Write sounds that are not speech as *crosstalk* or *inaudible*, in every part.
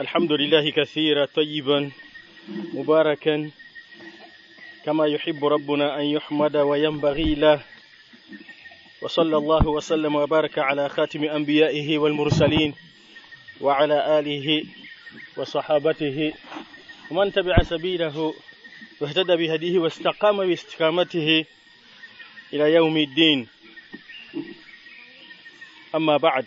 الحمد لله كثيرا طيبا مباركا. كما يحب ربنا أن يحمد وينبغي له. وصلى الله وسلم وبارك على خاتم أنبيائه والمرسلين وعلى آله وصحابته. ومن تبع سبيله واهتدى بهديه واستقام باستقامته إلى يوم الدين. أما بعد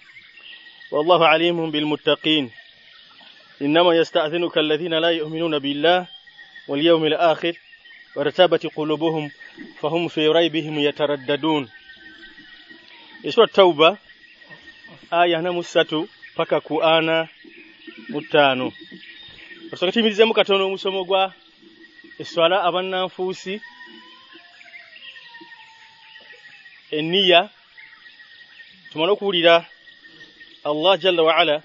والله عليم بالمتقين إنما يستأذنك الذين لا يؤمنون بالله واليوم الآخر وارتابت قلوبهم فهم في ريبهم يترددون Isura Tauba aya na musatu paka ku ana mutano. Osoka timirizemu katono omusomo gwa eswala abannanfuusi eniya tumala okuwulira Allah jalla wa ala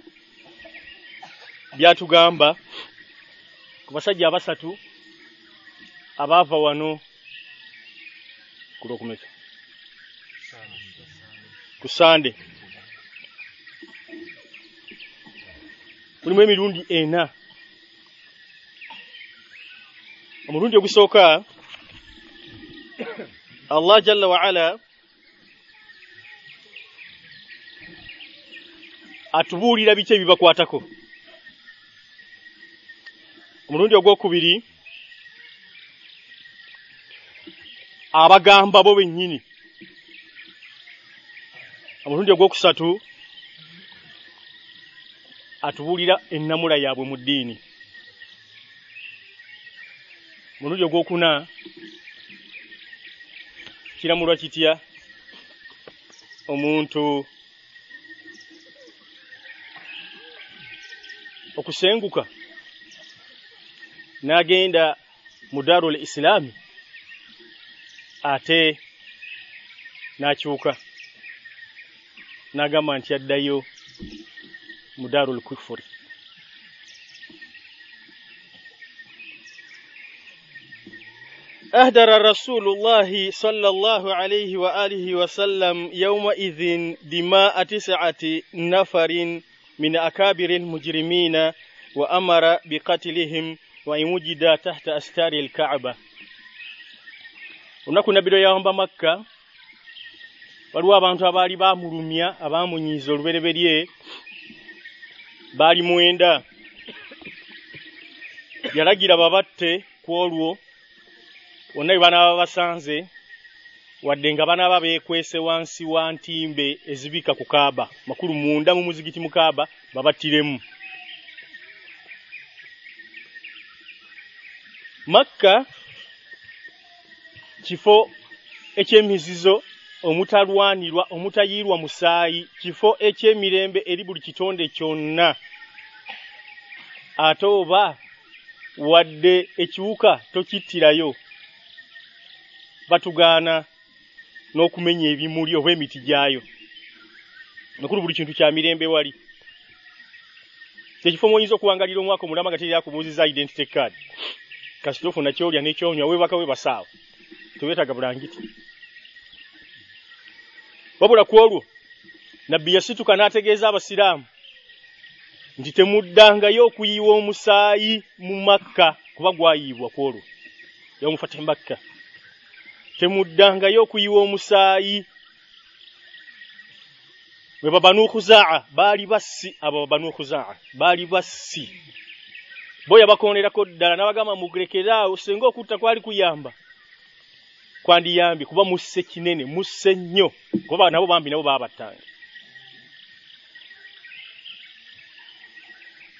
byatugamba ku basajja abasatu abaava wano ku sande mulimu emirundi ena. Omulundi ogusooka allah jalla wa atubuulira biki ebibakwatako? Omulundi ogwokubiri abagamba bo bennyini. Omulundi ogwokusatu atubuulira ennamula yaabwe mu ddiini. Omulundi ogwokuna kiramulwa kitya? Omuntu okusenguka n'agenda mu daarul islaami ate n'akyuka n'agamba nti addayo mu daarul kufuri أهدر رسول الله صلى الله عليه وآله وسلم يومئذ دماء تسعة نفر من أكابر المجرمين وأمر بقتلهم وإن وجد تحت أستار الكعبة olunaku nabiro yawamba makka waliwo abantu abaali baamulumya abaamunyiiza olubereberye baali mwenda yalagira babatte ku olwo bonna bwe banaaba basanze Wadde nga banaaba beekwese wansi wa ntimbe ezibika ku kaaba makulu munda mu muzigiti mu kaaba babattiremu. Makka kifo eky'emizizo omutalwanirwa omutayiirwa musaayi kifo eky'emirembe eri buli kitonde kyonna. Ate oba wadde ekiwuka tokittirayo batugaana n'okumenya ebimuli oba emiti gyayo. Makulu buli kintu kya mirembe wali. Ekifo mwoyinza okuwangalira omwaka omulama nga terira kubuuziza identity card. Kasita ofuna kyolya n'ekyonywa weebaka weebasaawa. Teweetaga bulangiti. Wabula ku olwo nabbi yasituka n'ategeeza abasiraamu nti temuddangayo okuyiwa omusaayi mu makka kuba gwayiibwa ku olwo. Yomufate makka temuddangayo okuyiwa omusaayi. Bwe babanu khuzaa baali bassi abo babanu khuzaa baali bassi. Bo yabakonerako ddala n'abagamba mugerekeraawo singa okutta kwali kuyamba. Kwandiyambye kuba musse kinene musse nnyo kuba nabo bambi nabo baabattanga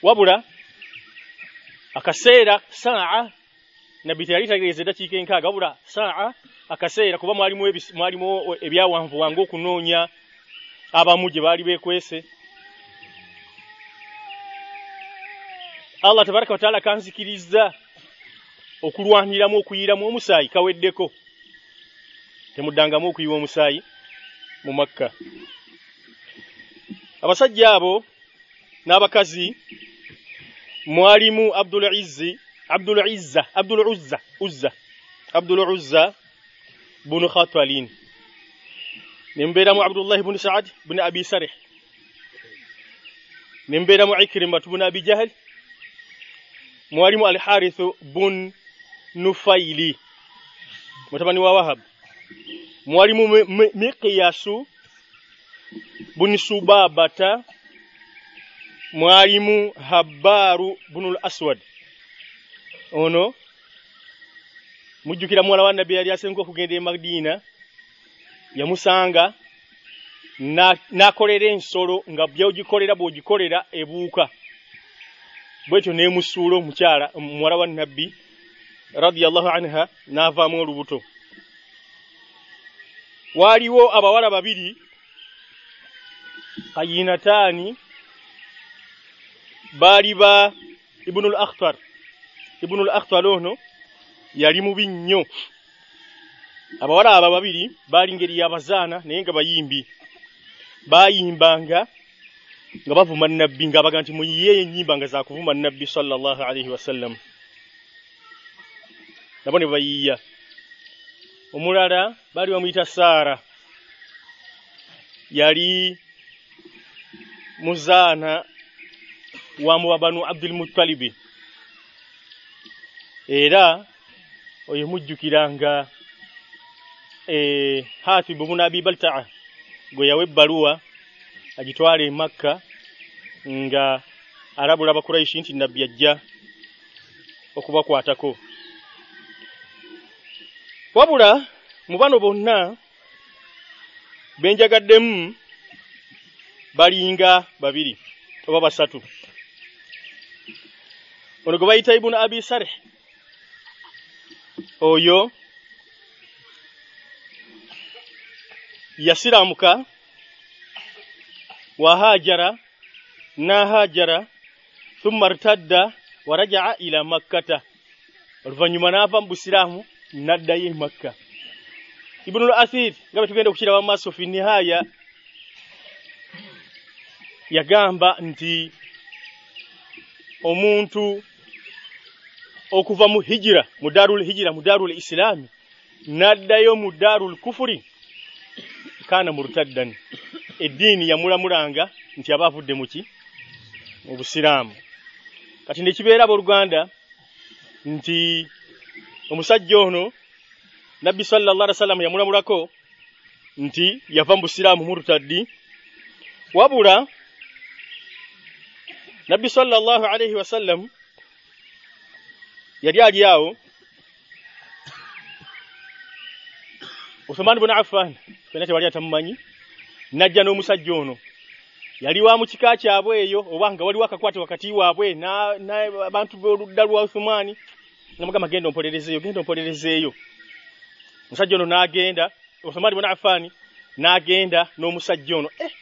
wabula akaseera saa nabbi teyali tageeza eddakiika enkaaga wabula saa akaseera kuba mwalimu mwalimu ebyawanvu wange okunoonya abamu gye baali beekwese. Allah tabaraka wa taala kanzikiriza okulwaniramu okuyiramu omusaayi kaweddeko. Temuddangamu okuyiwa omusaayi mu makka. Abasajja abo n'abakazi mwalimu abdul izzi abdul izza abdul uzza uzza abdul uzza bunu khatalin nimbeeramu abdullahi bunu saad bunu abi sarih nimbeeramu ikrimatu bunu abi jahal mwalimu al harith bun nufaili mutabani wa wahab mwalimu miqyasu bun subabata mwalimu habbaru bunul aswad ono mujjukira muwala wa nabbi yali asenga okugenda e madiina yamusanga n'akolera ensolo nga byogikolera bw'ogikolera ebuuka. Bwetyo neemusuula omukyala muwala wa nabbi radiyallahu anha n'avaamu olubuto. Waaliwo abawala babiri kayinataani baali ba ibunul akhtar. Ibunul akhtar ono yali mubi nnyo. Abawala aba babiri baali ngeri y'abazaana naye nga bayimbi. Baayimbanga nga bavuma nabbi ng'abaga nti muyiyeeyo ennyimba nga zaakuvuma nabbi sallallahu alaihi wasallam nabo ne bayiiya. Omulala baali bamuyita saara. Yali muzaana wa mubabanu abdulmutalibi era oyo mujjukiranga e, hatibu bunu abi baltaa gwe yawa ebbaluwa agitwala e makka nga alabula abakuraishi nti nabbi ajja okubakwatako. Wabula mu bano bonna benjagaddemu balinga babiri oba basatu. Ono gwe bayita ibunu abi sareh oyo yasiramuka. Wahajara. Nahajara. Thumma rtadda warajaa ila makkata. Oluvannyuma n'ava mu busiraamu n'addayo e makka. Ibunul athir nga bwe tugenda okukiraba mu maaso fi nihaya yagamba nti omuntu okuva mu hijira mu darul hijira mu darul islami n'addayo mu darul kufuri kana murtaddan. Eddiini yamulamulanga nti aba avudde mu ki? Mu busiraamu. Kati ne kibeera abooluganda nti omusajja ono nabbi sallallahu alaihi wasallam yamulamulako nti yava mu busiraamu murtaddi. Wabula nabbi sallallahu alaihi wasallam yali ali awo Uthman ibn Affan fena tewali atamumanyi najja n'omusajja ono yali wa mu kika kyabwe eyo oba nga waliwo akakwate wakati waabwe n'abantu b'oludda lwa Uthmani namugamba genda ompolerezeeyo genda ompolerezeeyo omusajja ono n'agenda Uthman ibn Affan n'agenda n'omusajja ono eh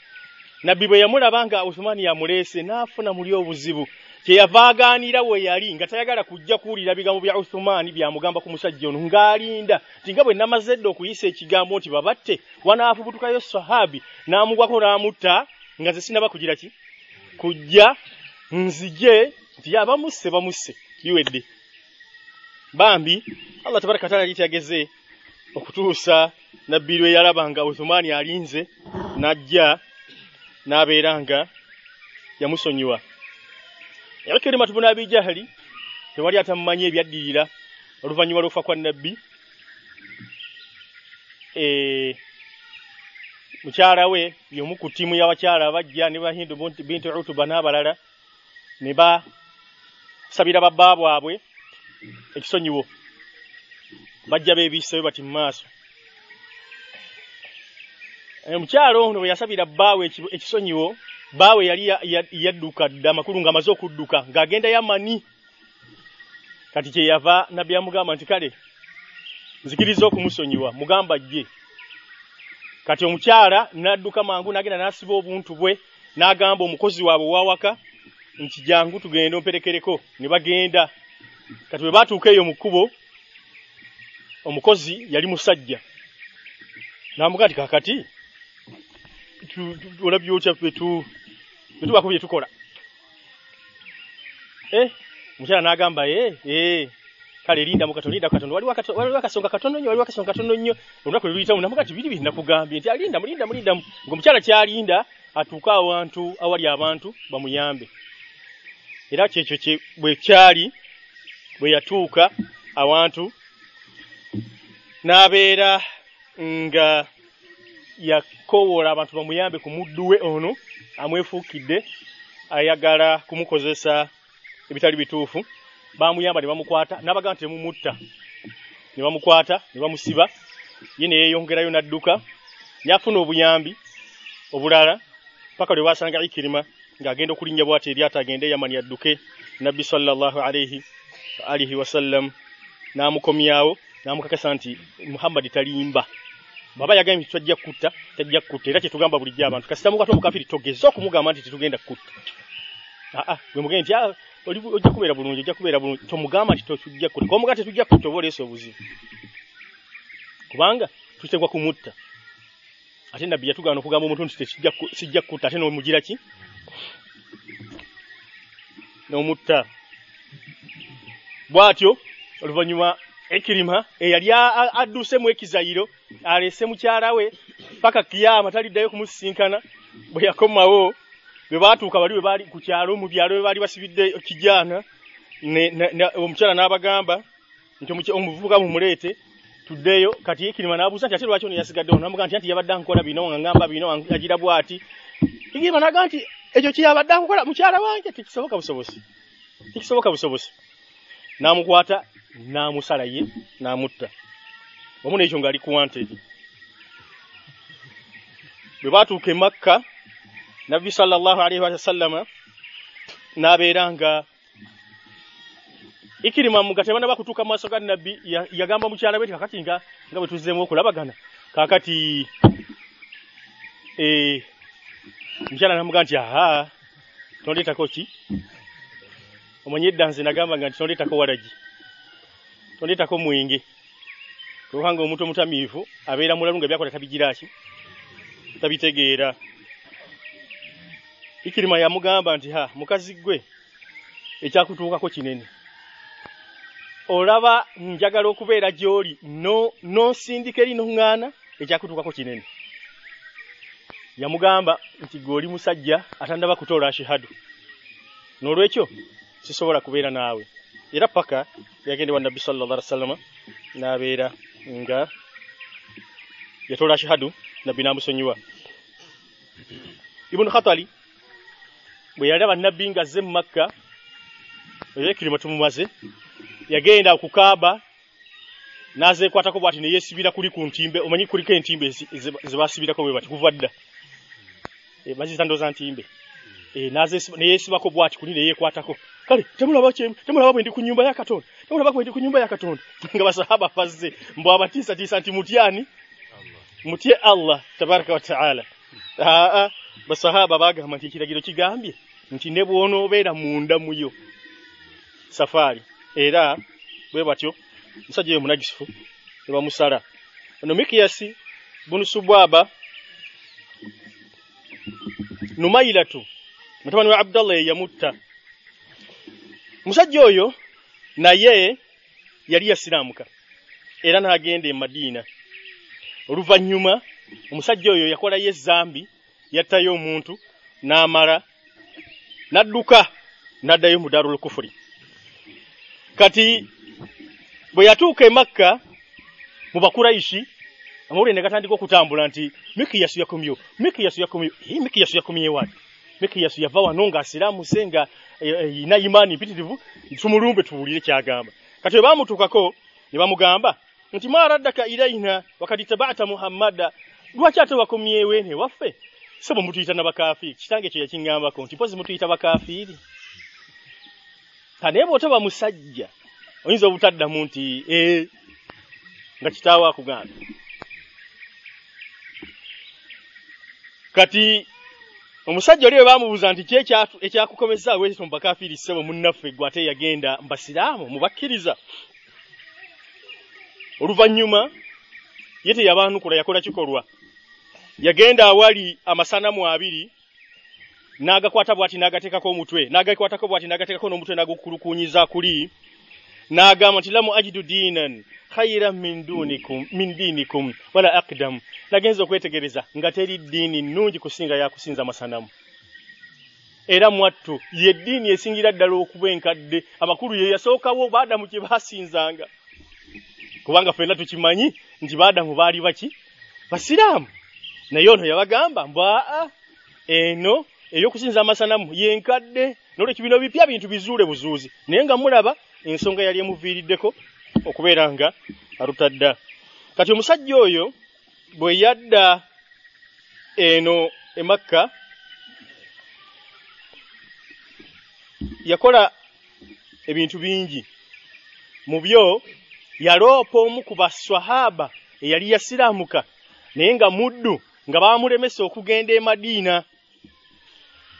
nabbi bwe yamulaba nga Uthmani yamuleese n'afuna muli obuzibu kyeyava agaanira we yali nga tayagala kujja kuwulira bigambo bya Uthmani byamugamba ku musajja ono ng'alinda nti nga bwe namaze dda okuyisa ekigambo nti babatte wanaafubutukayo sahabi n'amugwako n'amutta nga ze sinaba kugira ki? Kujja nzije nti ya bamusse biwedde bambi Allah tabaraka taala yali tyageze okutuusa nabbi lwe yalaba nga Uthmani alinze n'ajja n'abeera nga yamusonyiwa Ikrimatu bun Abi Jahali tewali atamumanyi ebyaddirira. Oluvannyuma lw'okufa kwa nabbi e, mukyala we y'omu ku ttiimu y'abakyala abajja ne bahindu bintu utuba n'abalala ne basabira babba bwabwe ekisonyiwo. Bajja beebiiseyo bati mu maaso omukyala ono bwe yasabira bbaawe ekisonyiwo bbaawe yali yadduka dda amakulu ng'amaze okudduka ng'agenda yamani kati kyeyava nabbi yamugamba nti kale nzikiriza okumusonyiwa mugamba jje kati omukyala n'adduka mangu n'agenda n'asiba obuntu bwe n'agamba omukozi waabwe owawaka nti jangu tugenda omperekereko ne bagenda kati bwe baatuuka eyo mu kkubo omukozi yali musajja n'amugaa ti kakati olabye otya betu betubaako bye tukola. Eh mukyala n'agamba ye eh kale linda mu katono linda mu katono. Waliwo akato- waliwo akasonga katono nnyo waliwo akasonga katono nnyo. Olunaku lwe luyitamu namugaa ti biri biri nakugambye nti alinda mulinda mulindamu ng'omukyala kyalinda atuuke awantu awali abantu bamuyambe. Era kyekyo kye bwe kyali bwe yatuuka awantu n'abeera nga yakowoola abantu bamuyambe ku muddu we ono amwefuukidde ayagala kumukozesa ebitali bituufu. Bamuyamba ne bamukwata n'abagamba nti temumutta. Ne bamukwata ne bamusiba. Ye ne yeeyongerayo n'adduka n'afuna obuyambi obulala paka lwe basanga ikirima ng'agenda okulinnya bw'ati eryata agende yamani adduke nabbi sallallahu alaihi alihi wasallam n'amukomyawo n'amukakasa nti muhammadi talimba baba yagambye nti twajja kutta tajja kutta era kyetugamba bulijjo abantu. Kasita mukati omukafiri togeza okumugamba nti tetugenda kutta. Aa bwe mugende nti "Ah, ojja kubeera bulungi ojja kubeera bulungi tomugamba nti tujja kutta. Komuga tetujja kutta oba oleese obuzibu. Kubanga tutegwa kumutta. Ate nabbi yatugaana okugamba omuntu nti sijja kutta ate n'omugira ki? N'omutta. Bw'atyo oluvannyuma ekirima eyali a- adduse mu ekizayiro alese mukyala we paka kiyama taliddayo kumusisinkana bwe yakomawo bwe baatuuka bali bwe baali ku kyalo mu byalo bwe baali basibidde kijaana omukyala n'abagamba nti omuvubuka mumuleete tuddeyo kati ekirima n'abuuza nti ate lwaki ono yasigaddewo namugaa nti anti yabadde ankola bino nga ngamba bino agira bw'ati. Ekirima n'agaa nti ekyo kyeyabadde ankola mukyala wange? Tekisoboka busobosi. Tekisoboka busobosi. N'amukwata n'amusala ye n'amutta. Wamu n'ekyo ng'ali ku wanted. Bwe baatuuka e makka nabbi sallallahu alaihi wasallama n'abeera nga ikirima muga tebanaba kutuuka mu maaso ga nabbi ya- yagamba mukyala we ti kakati nga nga bwe tuzzeemu okulabagana. Kakati eh, mukyala namugaa nti aha tondeetako ki? Omanyi edda nze nagambanga nti tondeetako walagi tondeetako mwenge kubanga omuntu omutamiivu abeera mulalu nga byakola tabigiraki tabitegeera. Ikirima yamugamba nti ha mukazi gwe ekyakutuukako kinene. Olaba njagala okubeera gy'oli no nosindika eri noŋŋaana ekyakutuukako kinene. Yamugamba nti gwe oli musajja atandaba kutoola ashihadu. N'olwekyo sisobola kubeera naawe era paka yagende wa nabbi sallallahu alaihi wasallama n'abeera nga yatoola ashihadu nabbi n'amusonyiwa. Ibunu khatali bwe yalaba nabbi ng'azze mu makka ekirima tumumaze yagenda okukaaba n'azeekwatako bw'ati ne yeesibira kuli ku ntimbe omanyi kuliko entimbe ze- baasibirako bwe bati kuva dda. Eh, baziyita ndooza ntimbe n'azeesiba- ne yeesibako bw'ati kuli ne yeekwatako kale temulaba kyemu temulaba bwe ndi ku nyumba ya katonda temulaba bwe ndi ku nyumba ya katonda nga basahaba bazze mbw abatiisatiisa nti mutyani mutye allah tabaraka wa taala. Aa basahaba bagamba nti ekiragiro kigambye nti ne bw'onoobeera munda muyo safaari era bwe batyo musajja oyo munagisifu ne bamusala. Ono mikiyasi bunu subwaba numailatu mutabani wa abdallah yamutta musajja oyo naye yali yasiraamuka era n'agenda e madiina. Oluvannyuma omusajja oyo yakolayo ezambi yattayo omuntu n'amala n'adduka n'addayo mu darul kufuri. Kati bwe yatuuka e makka mu bakuraishi amawulire ne gatandika okutambula nti mikiyasu yakomyo mikiyasu yakomyo mikiyasu yakomye wati mikiyasu yava wano ng'asiraamuse nga eh, ina imaani mpitirivu tumulumbe tuwulire kyagamba. Kati bwe baamutuukako ne bamugamba nti ma raddaka ilaina wakati tabata muhammada lwaki ate wakomyewo ene waffe? Sebo mutuyita n'abakafiiri kitange ekyo yakiŋŋambako nti mpozi mutuyita bakafiiri kanaye bw'otaba musajja oyinza obutaddamu nti ee nga kitaawo akugambye kati omusajja oli bwe baamubuuza nti ki ekyakukomezaawo ekyo mubakafiiri ssebo munnaffe gwe ate yagenda mbasiraamu mubakkiriza? Oluvannyuma ye teyabaanukula yakola kikolwa. Yagenda awali amasanamu abiri n'agakwata bw'ati n'agateekako omutwe n'agakwatako bw'ati n'agateekako n'omutwe n'agukulukuunyiza kuli n'agamba nti lamu ajidu diinan khayran min dunikum min diinikum wala aqdam. Nagenza okwetegereza nga teri ddiini nnungi kusinga yakusinza masanamu. Era mwattu ye ddiini esingira ddala okuba enkadde amakulu ye yasookawo baadamu gye baasinzanga. Kubanga ffenna tukimanyi nti baadamu baali baki? Basiraamu. Naye ono yabagamba mbaa eno ey'okusinza amasanamu yenkadde nolwekyo bino bipya bintu bizuule buzuuzi. Naye nga mulaba ensonga yali emuviiriddeko okubeera nga alutadda. Kati omusajja oyo bwe yadda eno emakka yakola ebintu bingi. Mu byo yaloopa omu ku baswahaba eyali yasiraamuka naye nga muddu nga baamulemesa okugenda e madiina.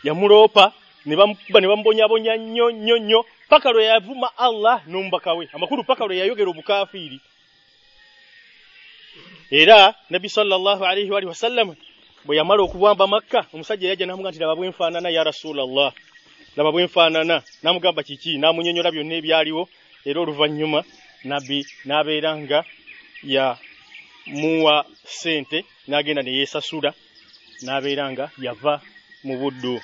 Yamuloopa ne bamukuba ne bamubonyabonya nnyo nnyo nnyo paka lwe yavuma allah n'omubaka we. Amakulu paka lwe yayogera obukafiiri era nabbi sallallahu alaihi waalihi wasallam bwe yamala okubwamba makka omusajja yajja n'amuga nti laba bwenfaanana ya rasulallah. Laba bwenfaanana n'amugamba kiki? N'amunyonyola byonna ebyaliwo. Era oluvannyuma nabbi n'abeera nga ya muwa ssente n'agenda ne yeesasula n'abeera nga yava mu buddu.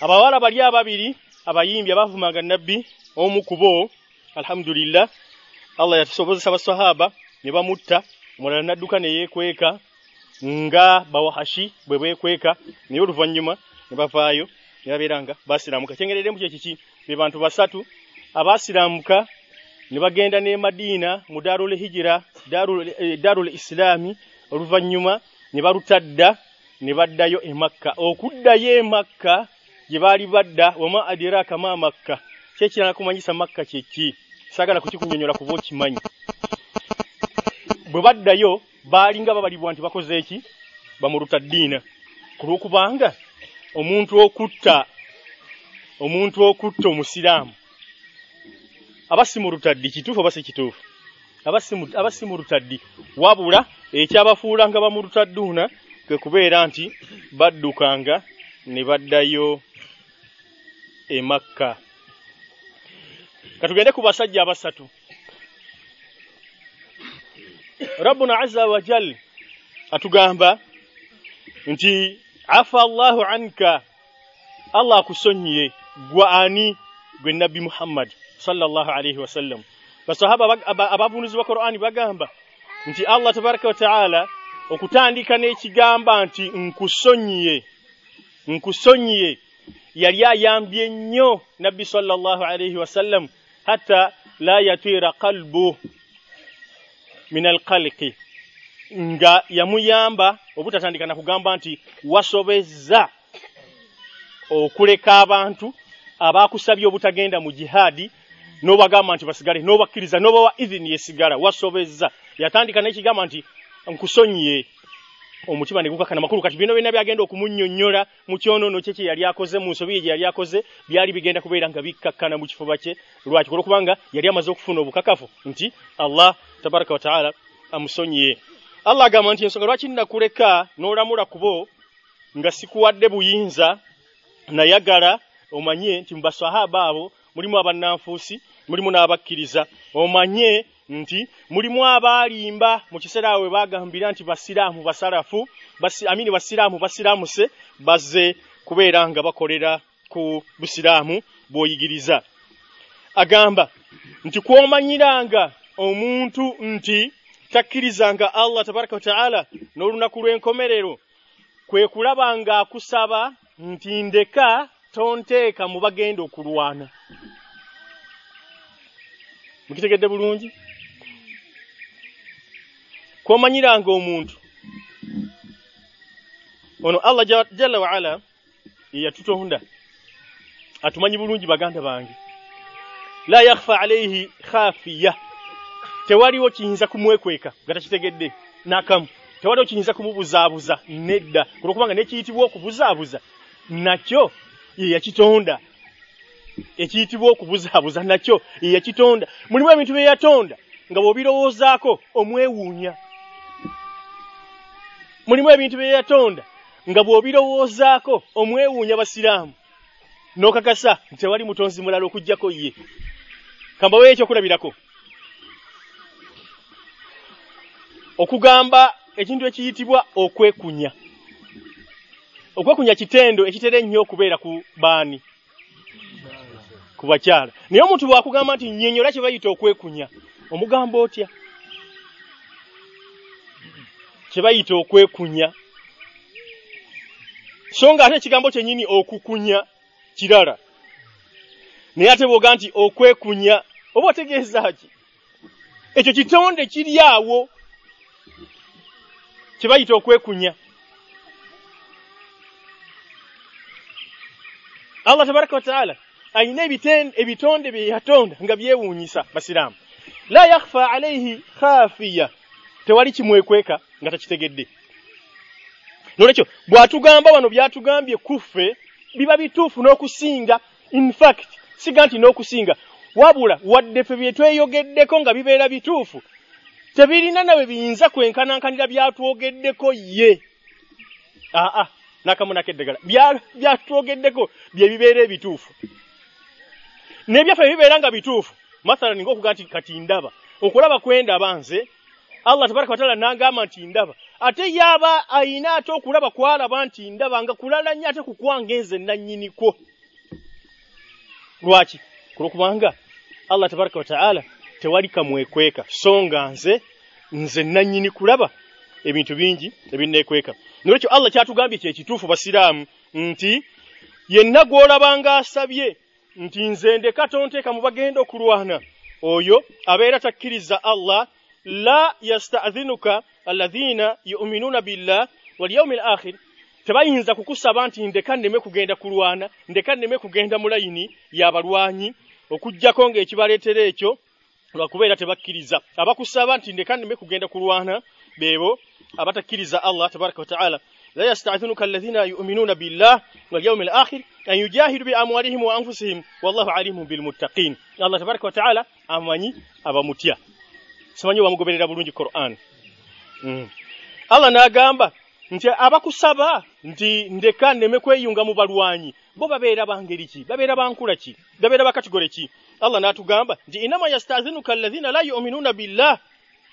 Abawala bali ababiri abayimbi abavumanga nabbi omu ku bo alhamdulillah allah yatusobozesa basahaba ne bamutta omulala nadduka ne yeekweka nga bawahashi bwe beekweka naye oluvannyuma ne bavaayo ne babeera nga baasiraamuka. Kyengereremu kye kiki? Be bantu basatu abaasiraamuka ne bagenda ne madiina mu daarul hijira daarul eh, islaami oluvannyuma ne balutadda ne baddayo e makka. Okuddayo e makka gye baali badda wama adiraka ma makka. Kyekirana kumanyisa makka kyeki saagala kukikunyonyola kuba okimanyi bwe baddayo baalinga babalibwa nti bakoze eki? Bamuluta ddiina. Ku lwokubanga omuntu okutta omuntu okutta omusiraamu aba si mu lutaddi kituufu oba si kituufu? Aba si mu lutaddi wabula ekyabafuula nga bamulutadduuna kwe kubeera nti baddukanga ne baddayo e makka. Katugende ku basajja abasatu. Rabbuna azza wa jal atugamba nti afa allahu anka allah akusonyiye gwa ani gwe nabbi muhammad sallallahu alaihi wasallam basahaba abavunuzi ba qur'ani bagamba nti allah tabaraka wa taala okutandika n'ekigamba nti nkusonyiye nkusonyiye yali ayambye nnyo nabbi sallallahu alaihi wasallam hatta la yatira qalbu min alqalqi nga yamuyamba obutatandika na kugamba nti wasobezza okuleka abantu abakusabye obutagenda mu jihadi n'obagamba nti basigale n'obakkiriza n'obawa idhini yesigala wasobezza. Yatandika n'ekigamba nti nkusonyiye omutima ne gukakana makulu kati bino byonna byagenda okumunnyonnyola mu kyonono kye kye yali akoze mu nsobi ye gye yali akoze byali bigenda kubeera nga bikkakkana mu kifuba kye lwaki? Olwokubanga yali amaze okufuna obukakafu nti allah tabaraka wataala amusonyiye. Allah agamba nti ensonga lwaki nnakuleka n'olamula kubo nga sikuwadde buyinza nayagala omanye nti mu basahaba abo mulimu abannanfuusi mulimu n'abakkiriza. Omanye nti mulimu abaalimba mu kiseera awe bagambira nti basiraamu basalafu basi, amini basiraamu basiramuse bazze kubeera nga bakolera ku busiraamu bw'oyigiriza. Agamba nti kwomanyiranga omuntu nti takkirizanga allah tabaraka wataala n'olunaku lw'enkomerero kwe kulaba nga akusaba nti ndeka tonteeka mu bagenda okulwana. Mukitegedde bulungi kwomanyiranga omuntu. Ono allah jalla waala yeyatutonda atumanyi bulungi baganda bange. La yakhfa alaihi khafiya. Tewaliwo kiyinza kumwekweka nga takitegedde nakamu. Tewaliwo kiyinza kumubuzaabuza nedda. Olwokubanga nekiyitibwa okubuzaabuza. Nakyo ye yakitonda. Ekiyitibwa okubuzaabuza nakyo ye yakitonda. Mulimu ebintu bye yatonda nga bw'obirowoozaako omwewuunya mulimu ebintu bye yatonda nga bw'obirowoozaako omwewuunya basiraamu. N'okakasa nti tewali mutonzi mulala okugjako ye. Kambawo ekyokulabirako. Okugamba ekintu ekiyitibwa okwekunya okwekunya kitendo ekitera ennyo okubeera ku baani ku bakyala. Naye omuntu bwakugamba nti nnyonnyola kye bayita okwekunya omugamba otya kye bayita okwekunya so nga ate ekigambo kyennyini okukunya kirala. Naye ate bwoga nti okwekunya oba otegeeza ki? Ekyo kitonde kiri awo kye bayita okwekunya allah tabaraka wataala ayina ebitonde bye yatonda nga byewuunyisa basiraamu. La yakhfa alaihi khafiya. Tewali kimwekweka nga takitegedde nolwekyo bw'atugamba wano by'atugambye kuffe biba bituufu n'okusinga. In fact siga nti n'okusinga. Wabula wadde ffe bye tweyogeddeko nga bibeera bituufu tebirina nawe biyinza kwenkanankanira byatwogeddeko ye. Aa nakamunako eddagala byatwogeddeko bye bibeera ebituufu. N'ebyaffe bibeera nga bituufu. Mathalan ng'okuga nti kati ndaba okulaba kwendaba nze allah tabaraka wataala n'agamba nti ndaba. Ate yaaba ayina ate okulaba kwalaba nti ndaba nga kulala nnyo ate kukwange nze nannyiniko. Lwaki? Kulwokubanga allah tabaraka wataala tewali kamwekweka. So nga nze nze nannyini kulaba ebintu bingi ebinneekweka nolwekyo allah kyatugambye kyekituufu basiraamu nti yenna gw'olabanga asabye nti nze ndeka tonteeka mu bagenda okulwana oyo abeera takkiriza allah la yasta'dhinuka alladhina yu'minuna billah wal yawmil akhir tebayinza kukusaba nti ndeka nneme kugenda kulwana ndeka nneme kugenda mu layini y'abalwanyi okuggyako ng'ekibaleetera ekyo lwakubeera tebakkiriza abakusaba nti ndeka nneme kugenda kulwana beebo abatakkiriza allah tabaraka wataala la yasta'dhinuka alladhina yu'minuna billah wal yawmil akhir an yujahidu bi amwalihim wa anfusihim wallahu alimun bil muttaqin allah tabaraka simanyi bamugoberera bulungi Qur'an. Mm. Allah n'agamba nti abakusaba nti ndeka nneme kweyunga mu balwanyi. Bo babeera bangeri ki? Babeera bankula ki? Babeera bakategore ki? Allah n'atugamba nti inama yastazinuka alladhina la yu'minuna billah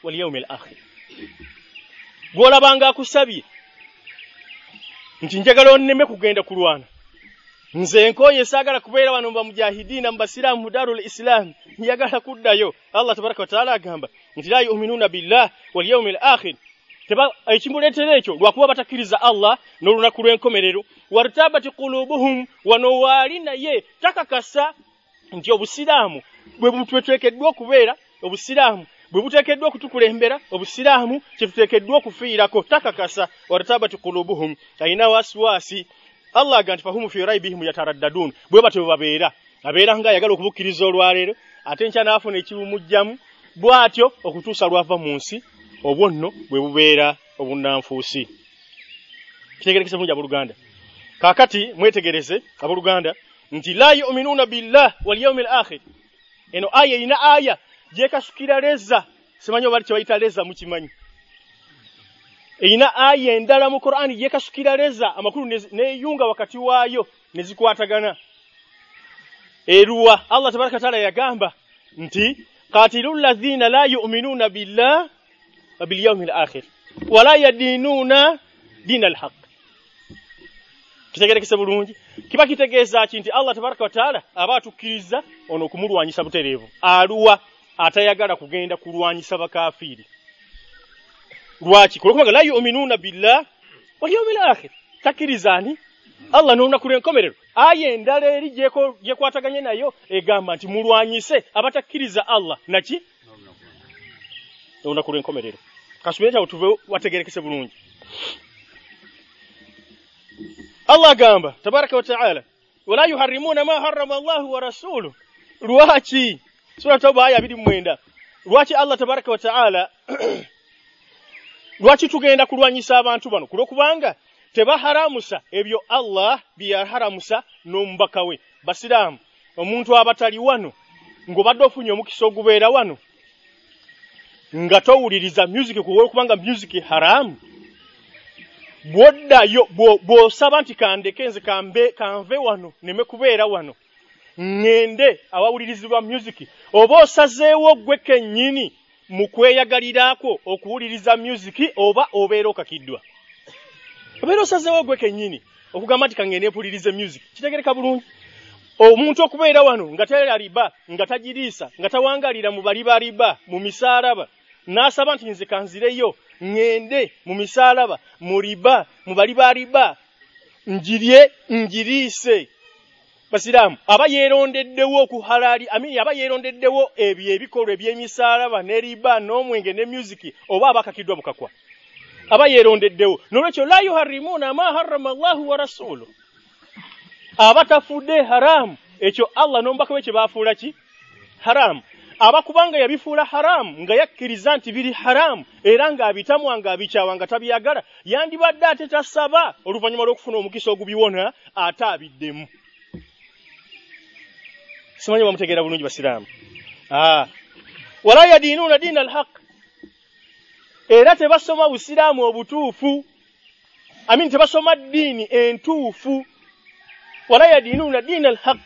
wal yawmil akhir gwolabanga akusabye nti njagala onneme kugenda kulwana. Nze nkoye saagala kubeera wano ba mujahidina mu basiraamu mu darul islam njagala kuddayo. Allah tabaraka wataala agamba nti la yuminuna billah wal yawmil akhir. Ekimuleetera ekyo lwakuba batakkiriza allah n'olunaku lw'enkomerero. Wartabati qulubuhum wano waali naye takakasa nti obusiraamu bwe butweteekeddwa okubeera obusiraamu bwe buteekeddwa okutukulembera obusiraamu kyetuteekeddwa okufiirako takakasa. Wartabati qulubuhum ayina wasiwasi allah aga nti fahumu fi raibihim yataraddadun. Bwe batyo babeera. Abeera nga ayagala okubukkiriza olwaleero ate nkya n'afuna ekibumujjamu bw'atyo okutuusa lwava mu nsi obwo nno bwe bubeera obunnanfuusi kitegerekesa bulungi abooluganda kaakati mwetegereze abooluganda nti la yuminuuna billah wal yaumi l akhir eno aya erina aya gyekasukira leza simanyi oba kyebayita leza mukimanyi erina aya endala mu qur'ani gyekasukira leza amakulu neyunga wakati waayo nezikwatagana eruwa. Allah tabaraka wataala yagamba nti qatilu ladhina la yu'minuna billah wa bil yawmil akhir. Wala yadinuna diina alhaq kitegerekese bulungi. Kiba kitegeeza ki nti allah tabaraka wa taala aba atukkiriza ono okumulwanyisa butereevu. Aluwa atayagala kugenda kulwanyisa bakafiri lwaki? Kulwokubaga la yu'minuna billah wa yawmil akhir. Takkiriza ani allah n'olunaku lw'enkomerero. Aya endala eri gyekwataganye nayo egamba nti mulwanyise abatakkiriza allah. Naki? Olunaku lw'enkomerero. Kasubire kyawe tuve wategerekese bulungi. Allah agamba tabaraka wataala wala yuharrimuna ma harrama allahu wa rasuluh. Lwaki? Sura tauba aya abiri mwenda. Lwaki allah tabaraka wataala *clears throat* lwaki tugenda kulwanyisa abantu bano? Kulwokubanga tebaharamusa. Ebyo allah byeyaharamusa n'omubaka we. Basiraamu omuntu abatali wano ng'obadde ofunye omukisa ogubeera wano nga towuliriza music kubanga music haramu bwoddayo bw'osaba nti kandeke nze kambe kanve wano neme kubeera wano ŋŋende awawulirizibwa music oba osazeewo gwe kennyini mu kweyagaliraako okuwuliriza music oba obeera okakiddwa obeera osazeewo gwe kennyini okugamba nti kaŋŋende mpulirize music. Kitegereka bulungi. Omuntu okubeera wano nga tera riba nga tagiriisa nga tawangalira mu baliba riba mu misaalaba n'asaba nti nze kanzireyo ŋŋende mu misaalaba mu riba mu baliba riba njirye njiriise. Basiraamu aba yeerondeddewo okuhalaali amini aba yeerondeddewo ebyo ebikolwa eby'emisaalaba ne riba n'omwenge ne musiki oba abakakiddwa bukakwa aba yeerondeddewo n'olwekyo la yuharrimuuna ma harrama allahu wa rasulu abatafudde haraamu ekyo allah n'omubaka we kye baafuula ki? Haraamu abakubanga yabifuula haraamu nga yakkiriza nti biri haraamu era ng'abitamwa ng'abikyawa nga tabyagala yandibadde ate tasaba oluvannyuma lw'okufuna omukisa ogubiwona ate abiddemu. Simanyi bamutegeera bulungi basiraamu. Wala yadiinuuna diina alhaq era tebasoma busiraamu obutuufu amin tebasoma ddiini entuufu. Wala yadiinuuna diina alhaq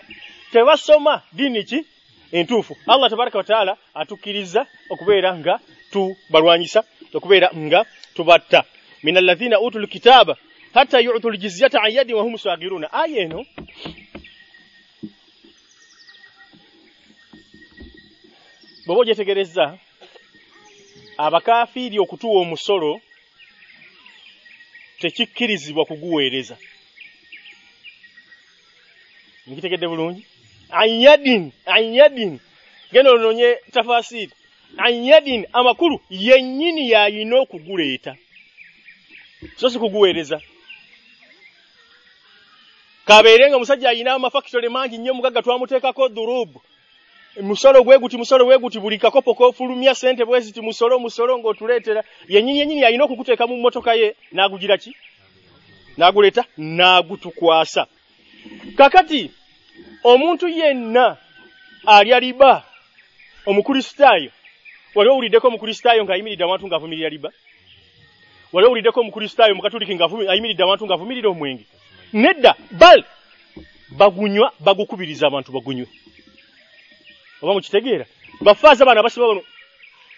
tebasoma diini ki? Entuufu. Allah tabaraka wataala atukkiriza okubeera nga tubalwanyisa okubeera nga tubatta. Min alladhina utu lkitaaba hatta yutu ljizyata an yadin wahum sagiruuna aya eno. Bw'oba ogyetegereza abakafiiri okutuwa omusolo tekikkirizibwa kuguweereza. Nkitegedde bulungi? Anyadin anyadin. Genda onoonye tafasiri anyadin amakulu yennyini yayina okuguleeta. So si kuguweereza. Kabeere nga omusajja ayina amafakitole mangi nnyo mugagga twamuteekako durubu musolo gwe guti musolo gwe guti buli kakopo kofulumya sente bwe ziti musolo musolo ng'otuleetera. Yennyini yennyini alina okukuteeka mu mmotoka ye n'agugira ki? N'aguleeta? N'agutukwasa. Kakati omuntu yenna alya liba omukristaayo wali owuliddeko omukristaayo ng'ayimiridde awantu ng'avumirira liba wali owuliddeko omukristaayo mukatuliki ng'ayimiridde awantu ng'avumirira omwenge? Nedda bal bagunywa bagukubiriza abantu bagunywe oba mukitegeera bafaaza baana basiba bano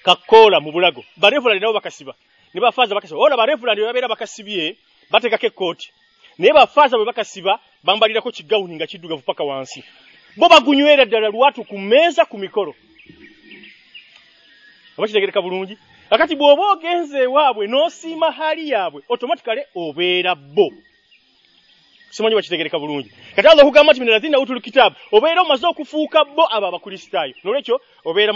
kakoola mu bulago barevulandi nabo bakasiba. Ne bafaaza bakasiba. Ola barevulandi bwe babeera bakasibye bateekako ekkooti. Naye bafaaza bwe bakasiba bambalirako kigawuni nga kiddugavu paka wansi. Bo bagunywera ddala lwatu ku mmeeza ku mikolo. Oba kitegereka bulungi? Akati bw'oba ogenze ewaabwe n'osiima hali yaabwe automatically obeera bo simanyi bakitegereka bulungi kati allah okugamba nti minalazina utul kitaabu obeera omaze okufuuka bo abo abakristaayo nolwekyo obeera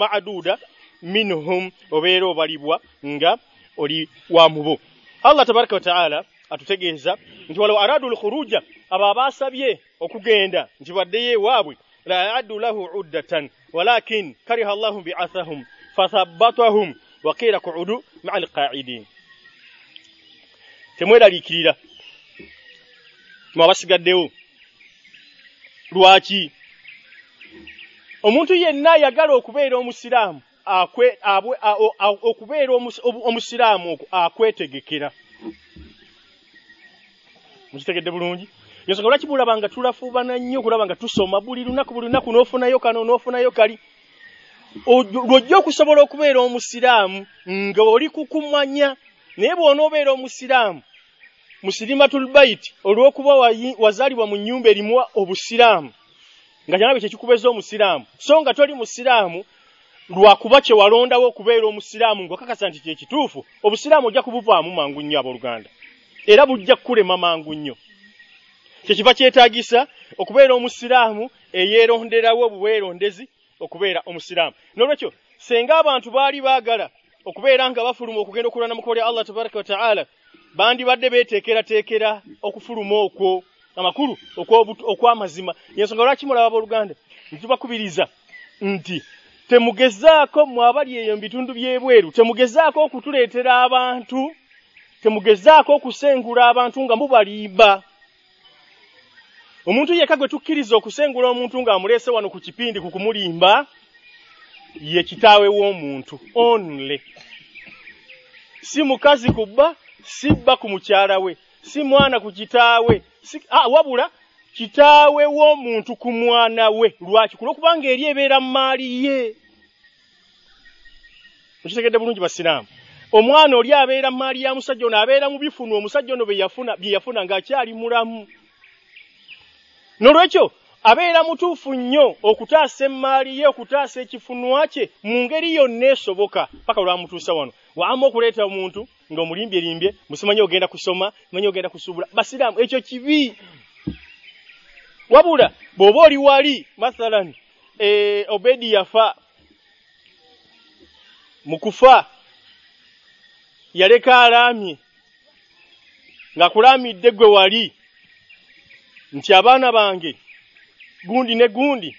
maaduuda minhum obeera obalibwa nga oli wa mubo allah tabaraka wataala atutegeeza nti walaw aradu lkhuruja abo abaasabye okugenda nti baddeyo ewaabwe la addu lahu uddatan walakin kariha allahu biathahum fathabbatahum waqiila kuudu maa alqaidin temweraliikirira mwe abasigaddewo lwaki omuntu yenna ayagala okubeera omusiraamu okubeera omusiraamu okwo akwetegekera. Mukitegedde bulungi? Yensonga lwaki bulaba nga tulafuubana nnyo okulaba nga tusoma buli lunaku buli lunaku n'ofunayo kano n'ofunayo kali? Lwojja okusobola okubeera omusiraamu nga oli kukumanya naye bw'onoobeera omusiraamu musilimatul baiti olw'okuba wazaalibwa mu nnyumba erimu obusiraamu nga kyanabe kyekikubeza omusiraamu. So nga toli musiraamu lwakuba kye walondawo okubeera omusiraamu ng'okakasa nti kyekituufu obusiraamu ojja kubuvaamu mangu nnyo abooluganda. Era bujja kukulema mangu nnyo. Kyekiva kyetaagisa okubeera omusiraamu eyeeronderawo obuweerondezi okubeera omusiraamu. N'olwekyo senga abantu baali baagala okubeera nga bafuluma okugenda okulwana mu kkola lya allah tabaraka wataala bandibadde beeteekerateekera okufuluma okwo amakulu okw'amazima. Yensonga lwaki mulaba abooluganda ntubakubiriza nti temugezaako mwabali eyo mu bitundu by'ebweru temugezaako okutuleetera abantu temugezaako okusengula abantu nga mubalimba omuntu yekka gwe tukkiriza okusengula omuntu ng'amuleese wano ku kipindi ku kumulimba ye kitaawe w'omuntu only si mukazi ku bba si bba ku mukyala we si mwana ku kitaawe si, ah, wabula kitaawe w'omuntu ku mwana we. Lwaki? Kulwokubanga eri ebeera mu maali ye. Mukitegedde bulungi basiraamu. Omwana oli abeera mu maali ya musajja ono abeera mu bifunu omusajja ono bye yafuna ng'akyali mulamu. N'olwekyo abeera mutuufu nnyo okutaasa emmaali ye okutaasa ekifunwa kye mu ngeri yonna esoboka paka olwamutuusa wano wama okuleeta omuntu ng'omulimbyelimbye musimanyi ogenda kusoma simanyi ogenda kusuubula. Basiraamu ekyo kibi. Wabula bw'oba oli wali mathalan e, obedi yafa mu kufa yaleka alaamye ng'akulaamidde gwe wali nti abaana bange gundi ne gundi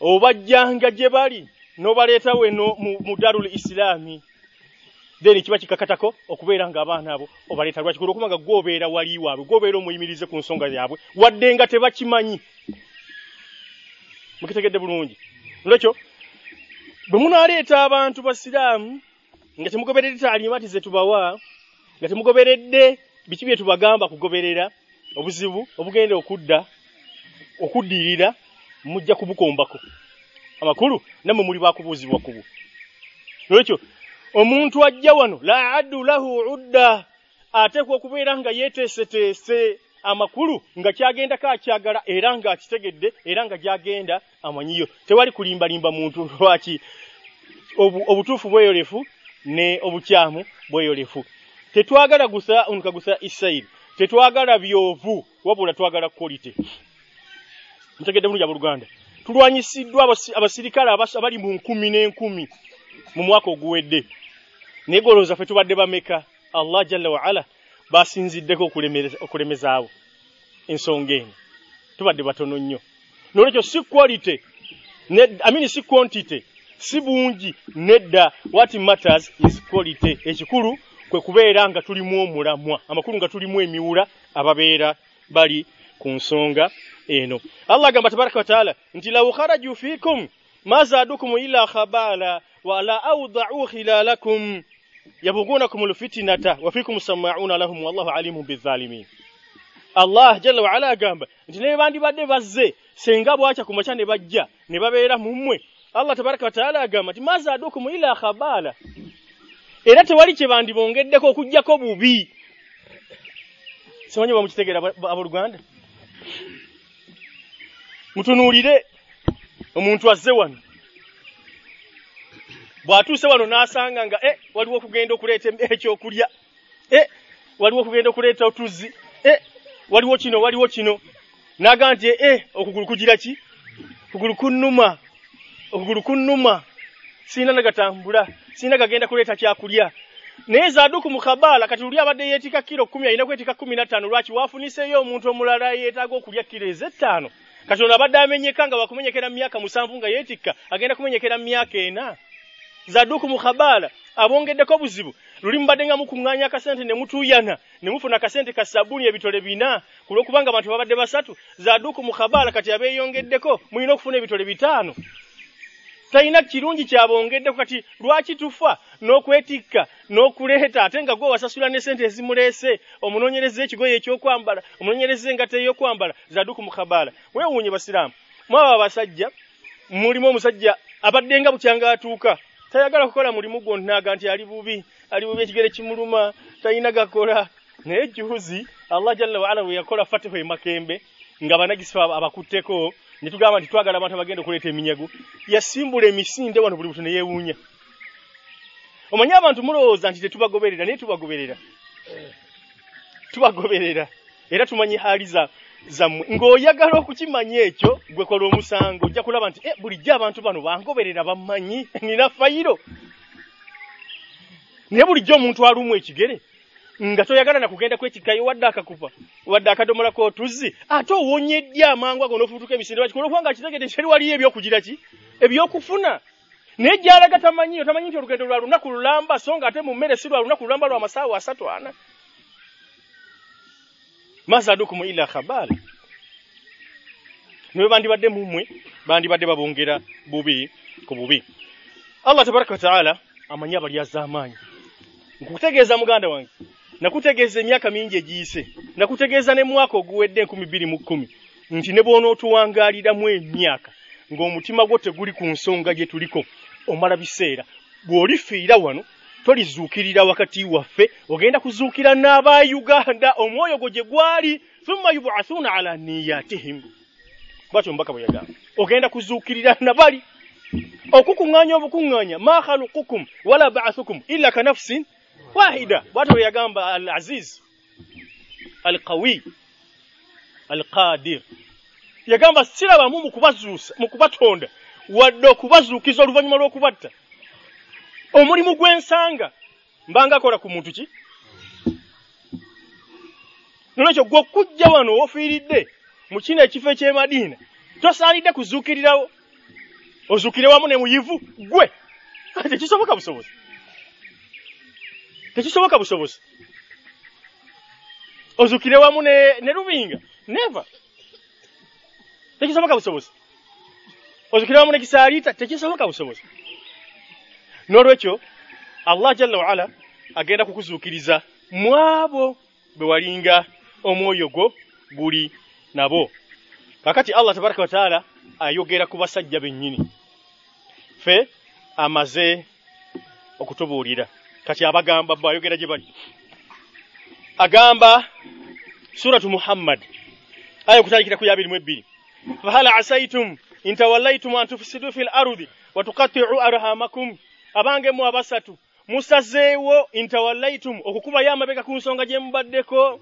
obajjanga gye bali n'obaleeta weno mu, mu darul islaami then kiba kikakatako okubeera ng'abaana abo obaleeta lwaki? Kulwokuba nga gwobeera wali waabwe gwobeera omuyimirize ku nsonga yaabwe wadde nga tebakimanyi. Mukitegedde bulungi. Olwekyo bwe munaaleeta abantu basiraamu nga temugoberedde taalimati ze tubawa nga temugoberedde biki bye tubagamba kugoberera obuzibu obugenda okudda okuddirira mujja kubukombako. Amakulu nammwe muli bakubuuzibwa kubu olwekyo omuntu ajja wano la addu lahu udda ateekwa okubeera nga yeeteeseteese amakulu nga kyagendako akyagala era ng'akitegedde era nga gyagenda amanyiyo. Tewali kulimbalimba muntu *laughs* lwaki? Obutuufu bweyolefu ne obukyamu bweyolefu. Tetwagala gusa onuka gusa isairi tetwagala byovu wabula twagala quality mutegedde bulungi abooluganda tulwanyisiddwa abasirikale abali mu nkumi n'enkumi mu mwaka oguwedde naye golowooza ffe tubadde bameka? Allah jalla waala basinziddeko okulemeza abo. Ensonga eno. Tubadde batono nnyo. Nolwekyo si quality amini si quantity si bungi nedda. What matters is quality. Ekikulu kwe kubeera nga tulimu omulamwa. Amakulu nga tulimu emiwula ababeera bali ku nsonga eno. Allah agamba tabaraka wataala nti law kharaju fikum ma zaadukum ila khabala wala awdau khilalakum yabugunakum lfitinata wafikum samauna lahum wallahu alimun bizalimin allah jalla waala agamba nti naye bandibadde bazze senga bwakya ku makya ne bajja ne babeera mu mmwe allah tabaraka wataala agamba nti mazaadukum ila khabala era tewali kye bandibongeddeko okugjako bubi simanyi bamukitegeera abooluganda mutunuulire omuntu azze wano bw'atuuse wano n'asanga nga e waliwo okugenda okuleeta ekyokulya. E waliwo okugenda okuleeta otuzzi. E waliwo kino waliwo kino. N'agamba nti e okugulu kugira ki? Okugulu kunnuma. Okugulu kunnuma. Siina nagatambula. Siina gagenda kuleeta kyakulya. Naye zaaduku mu kabaala kati luli abadde yeetika kiro kumi alina kwetika kumi na ttaano lwaki waafuniseeyo omuntu omulala yeetaaga okulya kiro ez'ettaano? Kati ono abadde amenyeka nga wakumenyekera mu myaka musanvu nga yeetikka agenda kumenyekera mu myaka ena zaaduku mu kabaala abongeddeko buzibu. Luli mubadde nga mukuŋŋaanya akasente ne mutuuyana ne mufuna akasente ka sabbuuni ebitole bina ku lw'okubanga abantu babadde basatu. Zaaduku mu kabaala kati abeeyongeddeko mulina okufuna ebitole bitaano. Talina kirungi kyabongeddeko kati lwaki tufa n'okwetikka n'okuleeta ate nga gwe wasasula ne sente ezimuleese? Omunoonyereza ekigoye ekyokwambala omunoonyereza engato ey'okwambala zaduku mu kabaala weewuunye basiraamu. Mwaba abasajja mulimu omusajja abadde nga bukyanga atuuka tayagala kukola mulimu gwonnaga nti ali bubi ali bubi ekigere kimuluma talina gakola. Naye juzi allah jalla waala bwe yakola fatihu emakembe nga banagisi abakutteko ne tugamba nti twagala abantu abagenda okuleeta eminyago yasimbula emisinde wano buli buto ne yeewuunya. Omanyi abantu mulowooza nti tetubagoberera naye tubagoberera. Tubagoberera. Era tumanyi haali zammwe. Ng'oyagala okukimanya ekyo gwe kola omusango ojja kulaba nti e bulijjo abantu bano bangoberera bammanyi nina fayiro. Naye bulijjo omuntu alumu ekigere nga toyagala na kugenda kwekikayo wadde akakupa wadde akadomolako otuzzi ate owonyeddya amangu ago n'ofubutuka emisinde wakikola okubanga kitegede kyeri waliyo ebyokugira ki? Ebyokufuna. Naye gyalaga tamanyi otamanyi nti olugendo lwa lunaku lulamba so nga ate mu mmere si lwa lunaku lulamba lwa masaawa asatu ana mazadukumu ila khabaala niwe bandibadde mumwe bandibadde babongera bubi ku bubi. Allah tabaraka wataala amanyi abalyaza amaanyi nkukutegeeza muganda wange nakutegeeza emyaka mingi egiyise nakutegeeza ne mwaka oguwedde enkumi bbiri mu kkumi nti ne bw'onootuwangaaliramu emyaka ng'omutima gwo teguli ku nsonga gye tuliko omala biseera bw'olifiira wano tolizuukirira wakati waffe ogenda kuzuukira n'aba uganda omwoyo gwo gye gwali thumma yubaathuuna ala niyatihim. Bwatyo omubaka bwe yagamba ogenda kuzuukirira nabali okukuŋŋaanya obukuŋŋaanya ma khaluqukum wala baathukum illa ka nafusin wahida. Bwatyo bwe yagamba al aziz al qawi al qadir yagamba sirabamu mu kubazuusa mu kubatonda wadde okubazuukiza oluvannyuma lw'okubatta omulimu gw'ensanga mbanga akola ku muntu ki? Nolwekyo gwe okujja wano wofiiridde mu kino ekifo eky'emadiina tosaanidde kuzuukirirawo ozuukire wamu ne muyivu gwe. Tekisoboka busobozi. Tekisoboka busobozi. Ozuukire wamu ne, lubinga. Neva tekisoboka busobozi. Ozukire wamu ne kisaaliita tekisoboka busobozi n'olwekyo allah jalla waala agenda kukuzuukiriza mu abo be walinga omwoyo gwo guli nabo. Kakati allah tabaraka wataala ayogera ku basajja bennyini. Ffe amaze okutubuulira. Kati abagamba bo ayogera gye bali. Agamba suratu muhammad aya okutandikira ku yabiri mu ebbiri. Fahal asaitum intawallaitum an tufsidu fi lardi watukatiu arhamakum abange mu abasatu musazeewo intawallaitum okukubayo amabega ku nsonga gye mubaddeko.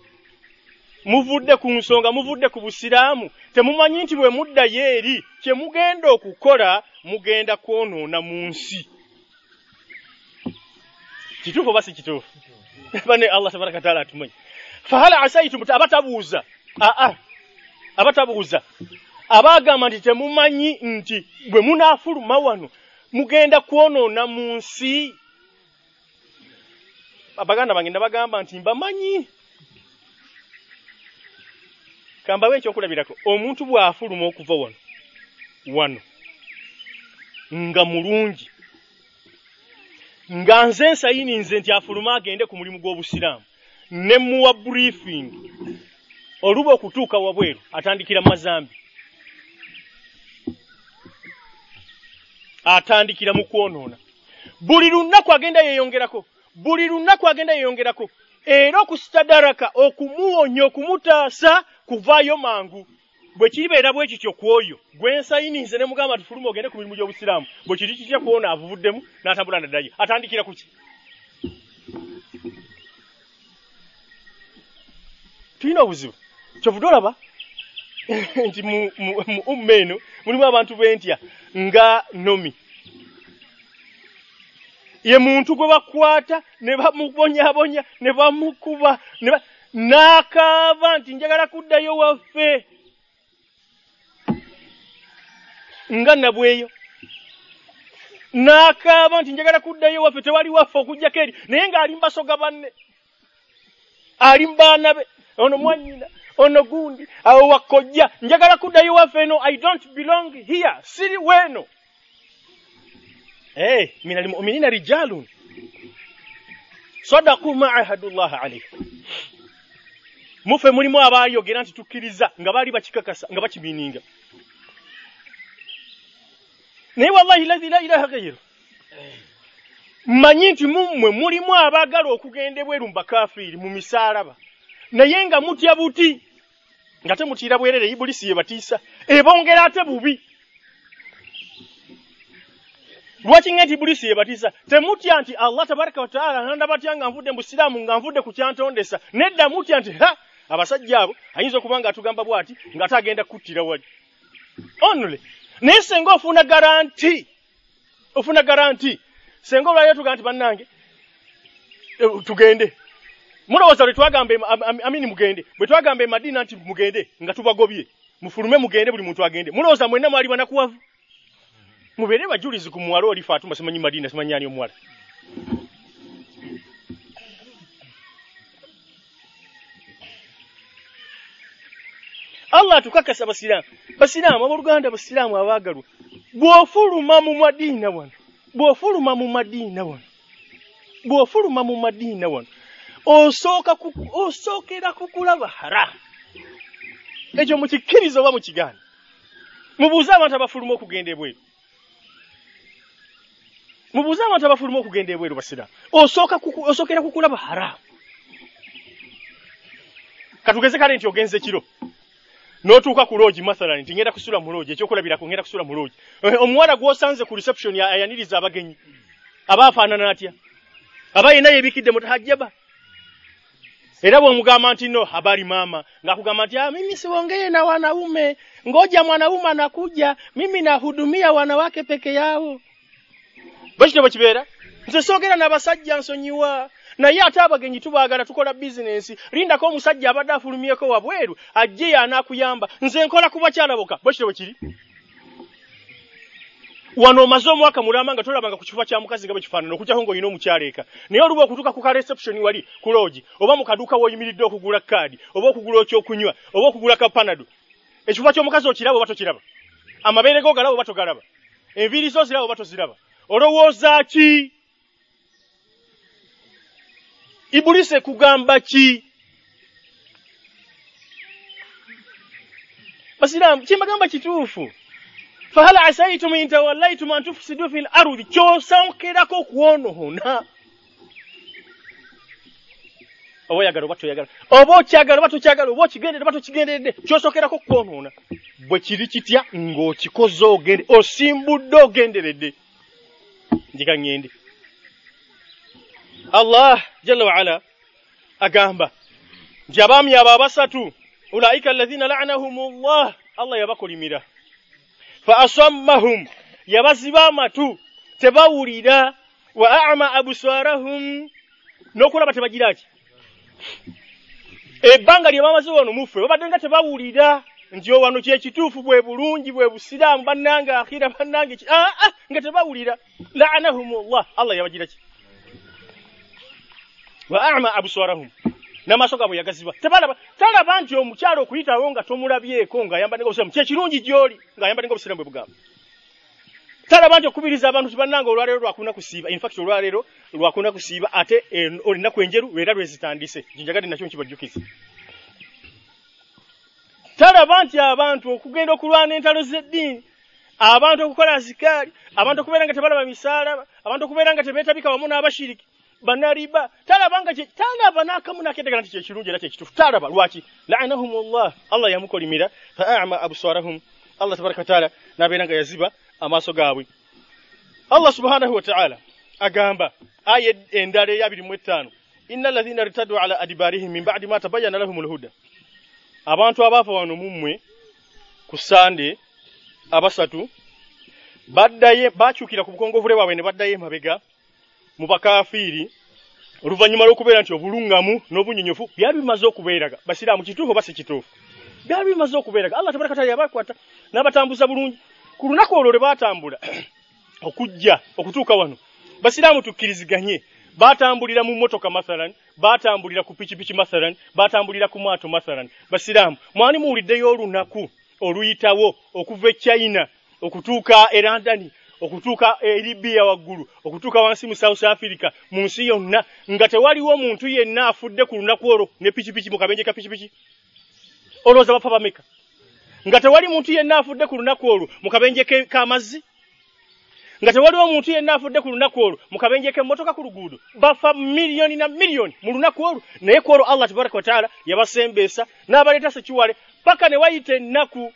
Muvudde ku nsonga muvudde ku busiraamu. Temumanyi nti bwe muddayo eri kye mugenda okukola mugenda kwonoona mu nsi. Kituufu oba si kituufu? *laughs* Bane allah tabaraka wataala atumanyi. Fahal asaitum abatabuuza aa abatabuuza abaagamba nti temumanyi nti bwe munaafuluma wano mugenda kwonoona mu nsi. Abaganda bange nabagamba nti mbamanyi? Kambawo ekyokulabirako omuntu bw'afuluma okuva wano wano nga mulungi nga nze nsayiniinze nti afulume agende ku mulimu gw'obusiraamu ne muwa briefing oluba okutuuka wabweru atandikira mazambi atandikira mu kwonoona. Buli lunaku agenda yeeyongerako buli lunaku agenda yeeyongerako era okusitadaraka okumuwonya okumutaasa kuvaayo mangu. Bwe kiribeera bwe kityo ku oyo gwe nsayiniinze ne mugamba tufulume ogende ku mirimu gy'obusiraamu. Bwe kiri kitya kuwona avuvuddemu n'atambula naddayo atandikira ku ki? Tulina obuzibu. Kyovudde olaba *laughs* nti mu umma eno mulimu abantu b'entya nga nomi ye muntu gwe bakwata ne bamubonyabonya ne bamukuba n'akaava nti njagala kuddayo waffe. Nga nabweyo n'akaaba nti njagala kuddayo waffe tewali waffe okugjako eri naye ng'ali mbasoga banne. Ali mubaana be. Ono mwanyina ono gundi awo wakojja njagala kuddayo waffe eno i don't belong here siri weeno hey, min almuminina rijalun. Sadaku ma ahadullah alaihi mufe mulimu abayogera nti tukkiriza nga baali bakikakasa nga bakimininga. Naye wallahi lazi la ilaha gairu mmanyi nti mummwe mulimu abaagala okugenda ebweru mu bakafiiri mu misaalaba. Naye nga mutya buti nga temutiira bwerere ibulisi ye batiisa. Ebongera ate bubi. Lwaki nga nti ibulisi ye batiisa? Temutya nti allah tabaraka wataala nanda batya nga nvudde mu busiraamu nga nvudde ku kyantondesa. Nedda mutya nti ha! Abasajja abo ayinza okuba nga atugamba bw'ati ng'ate agenda kuttira wali onule. Naye senga ofuna garanti ofuna garanti senga olwayo tugaa nti bannange tugende mulowooza lwe twagamba amini mugende bwe twagamba emadiina nti mugende nga tubagobye mufulume mugende buli muntu agende. Mulowooza mwenna mwali banakuwavu? Mubeere bajulizi ku muwala oli fatuma simanyi madiina simanyi ani omuwala. Allah atukakasa basiraamu basiraamu abooluganda basiraamu abaagalwa. Bw'ofuluma mu madiina wano bw'ofuluma mu madiina wano bw'ofuluma mu madiina wano osooka osookera ku kulaba haramu ekyo mukikkiriza oba mukigaana mubuuze abantu abafuluma okugenda ebweru. Mubuuze abantu abafuluma okugenda ebweru basiraamu osookera ku kulaba haramu katugeze kale nti ogenze kiro n'otuuka ku loogi mathalan nti ngenda kusula mu loogi ekyokulabirako ngenda kusula mu loogi. Eh, omuwala gw'osanze ku reception ya- ayaniriza abagenyi aba afaanana atya? Aba yenna yeebikidde mutahajjaba era bw'omugamba nti no habari mama ng'akugamba nti ah, mimi siongee na wanaume ngoja mwanaume anakuja mimi nahudumia wanawake peke yao bwekityo bwe kibeera nze soogera n'abasajja nsonyiwa naye ate abagenyi tubaagala tukola bizinensi. Lindako omusajja abadde afulumyeko wabweru ajje y'anaakuyamba nze nkola ku bakyala bokka bwekityo bwe kiri wano omaze omwaka mulamba nga tolabanga ku kifuba kya mukazi nga bwe kifaanana okujjako ng'olina omukyala eka. Naye oluba okutuuka ku ka reception wali ku loogi oba mu kaduuka w'oyimiridde okugula kaadi oba okugula ekyokunywa oba okugula ka panado ekifuba ky'omukazi okiraba oba tokiraba? Amabeere go galaba oba togalaba? Enviiri zo ziraba oba toziraba? Olowooza ki? Ibulisi ekugamba ki? Basiraamu kyembagamba kituufu fahal asaitum in tawallaitum an tufsidu fi lardi kyosookerako okwonoona oba oyagala oba toyagala oba okyagala oba tokyagala oba okigenderedde oba tokigenderedde kyosookerako okwonoona bwe kiri kitya ng'okikoze ogende osimbudde ogenderedde njika ŋŋende allah jalla waala agamba nti abaami abo abasatu ulaika alladhina la'anahum llah allah yabakolimira fa asammahum yabaziba amatu tebawulira. Wa a'ma absarahum n'okulaba tebagira ki? Ebbanga lye bamaze wano muffe babadde nga tebawulira. Nti wano kyekituufu bwe bulungi bwe busiraamu bannange akhira bannange aa ah, nga tebawulira. La'anahum llah allah yabagira ki? Wa a'ma absarahum n'amaaso gaabwe yagaziba tebalaba talaba nti omukyalo okuyitawo nga tomulabyeko ng'ayambadde nga obusiraamu kyekirungi gy'oli ng'ayambadde nga obusiraamu bwe bugamba talaba nti okubiriza abantu tibannanga olwaleero lwakuna kusiiba infact olwaleero lwakuna kusiiba ate eh, olinaku enjeru era lwezitandise jinjagadde nakyo nkibajjukiza talaba nti abantu okugenda okulwana entalo z'eddiini abantu okukola azikaali abantu okubeera nga tebalaba misaalaba abantu okubeera nga tebeetabika wamu n'abashiriki banariba talaba nga kye- talaba n'akamu naketegera nti kyekirungi era kyekituufu talaba lwaki? La'anahum llah allah yamukolimira. Fa a'ma absarahum allah tabaraka wataala n'abeera nga yaziba amaaso gaabwe. Allah subhanahu wataala agamba aya endala mu etaano inna alladhina irtaddu ala adibarihim min ba'di ma tabayyana lahum lhuda abantu abaafa wano mummwe ku sande abasatu baddaye bakyukira ku bukongovule bwabwe ne baddayo emabega mu bakafiiri oluvannyuma lw'okubeera nti obuluŋŋamu n'obunyonyofu byali bimaze okubeeraga. Basiraamu kituufu oba si kituufu? Byali bimaze okubeeraga. Allah tabaraka taala yabakwata n'abatambuza bulungi. Ku lunaku olwo lwe baatambula *clears throat* okujja okutuuka wano basiraamu tukkiriziganye. Baatambulira mu motoka mathalan baatambulira ku pikipiki mathalan baatambulira ku maato mathalan basiraamu mwani muwuliddeyo olunaku oluyitawo okuva e china okutuuka e london okutuuka e libiya waggulu okutuuka wansi mu south africa mu nsi yonna nga tewaliwo muntu yenna afudde ku lunaku olwo ne pikipiki mu kabenje ka pikipiki. Olowooza bafa bameka? Nga tewali muntu yenna afudde ku lunaku olwo mu kabenje k'amazzi nga tewaliwo omuntu yenna afudde ku lunaku olwo mu kabenje k'emmotoka ku luguudo? Bafa miliyoni na miliyoni mu lunaku olwo. Naye ku olwo allah tabaraka wataala yabasembeesa n'abaleeta sekiwale paka ne wayita ennaku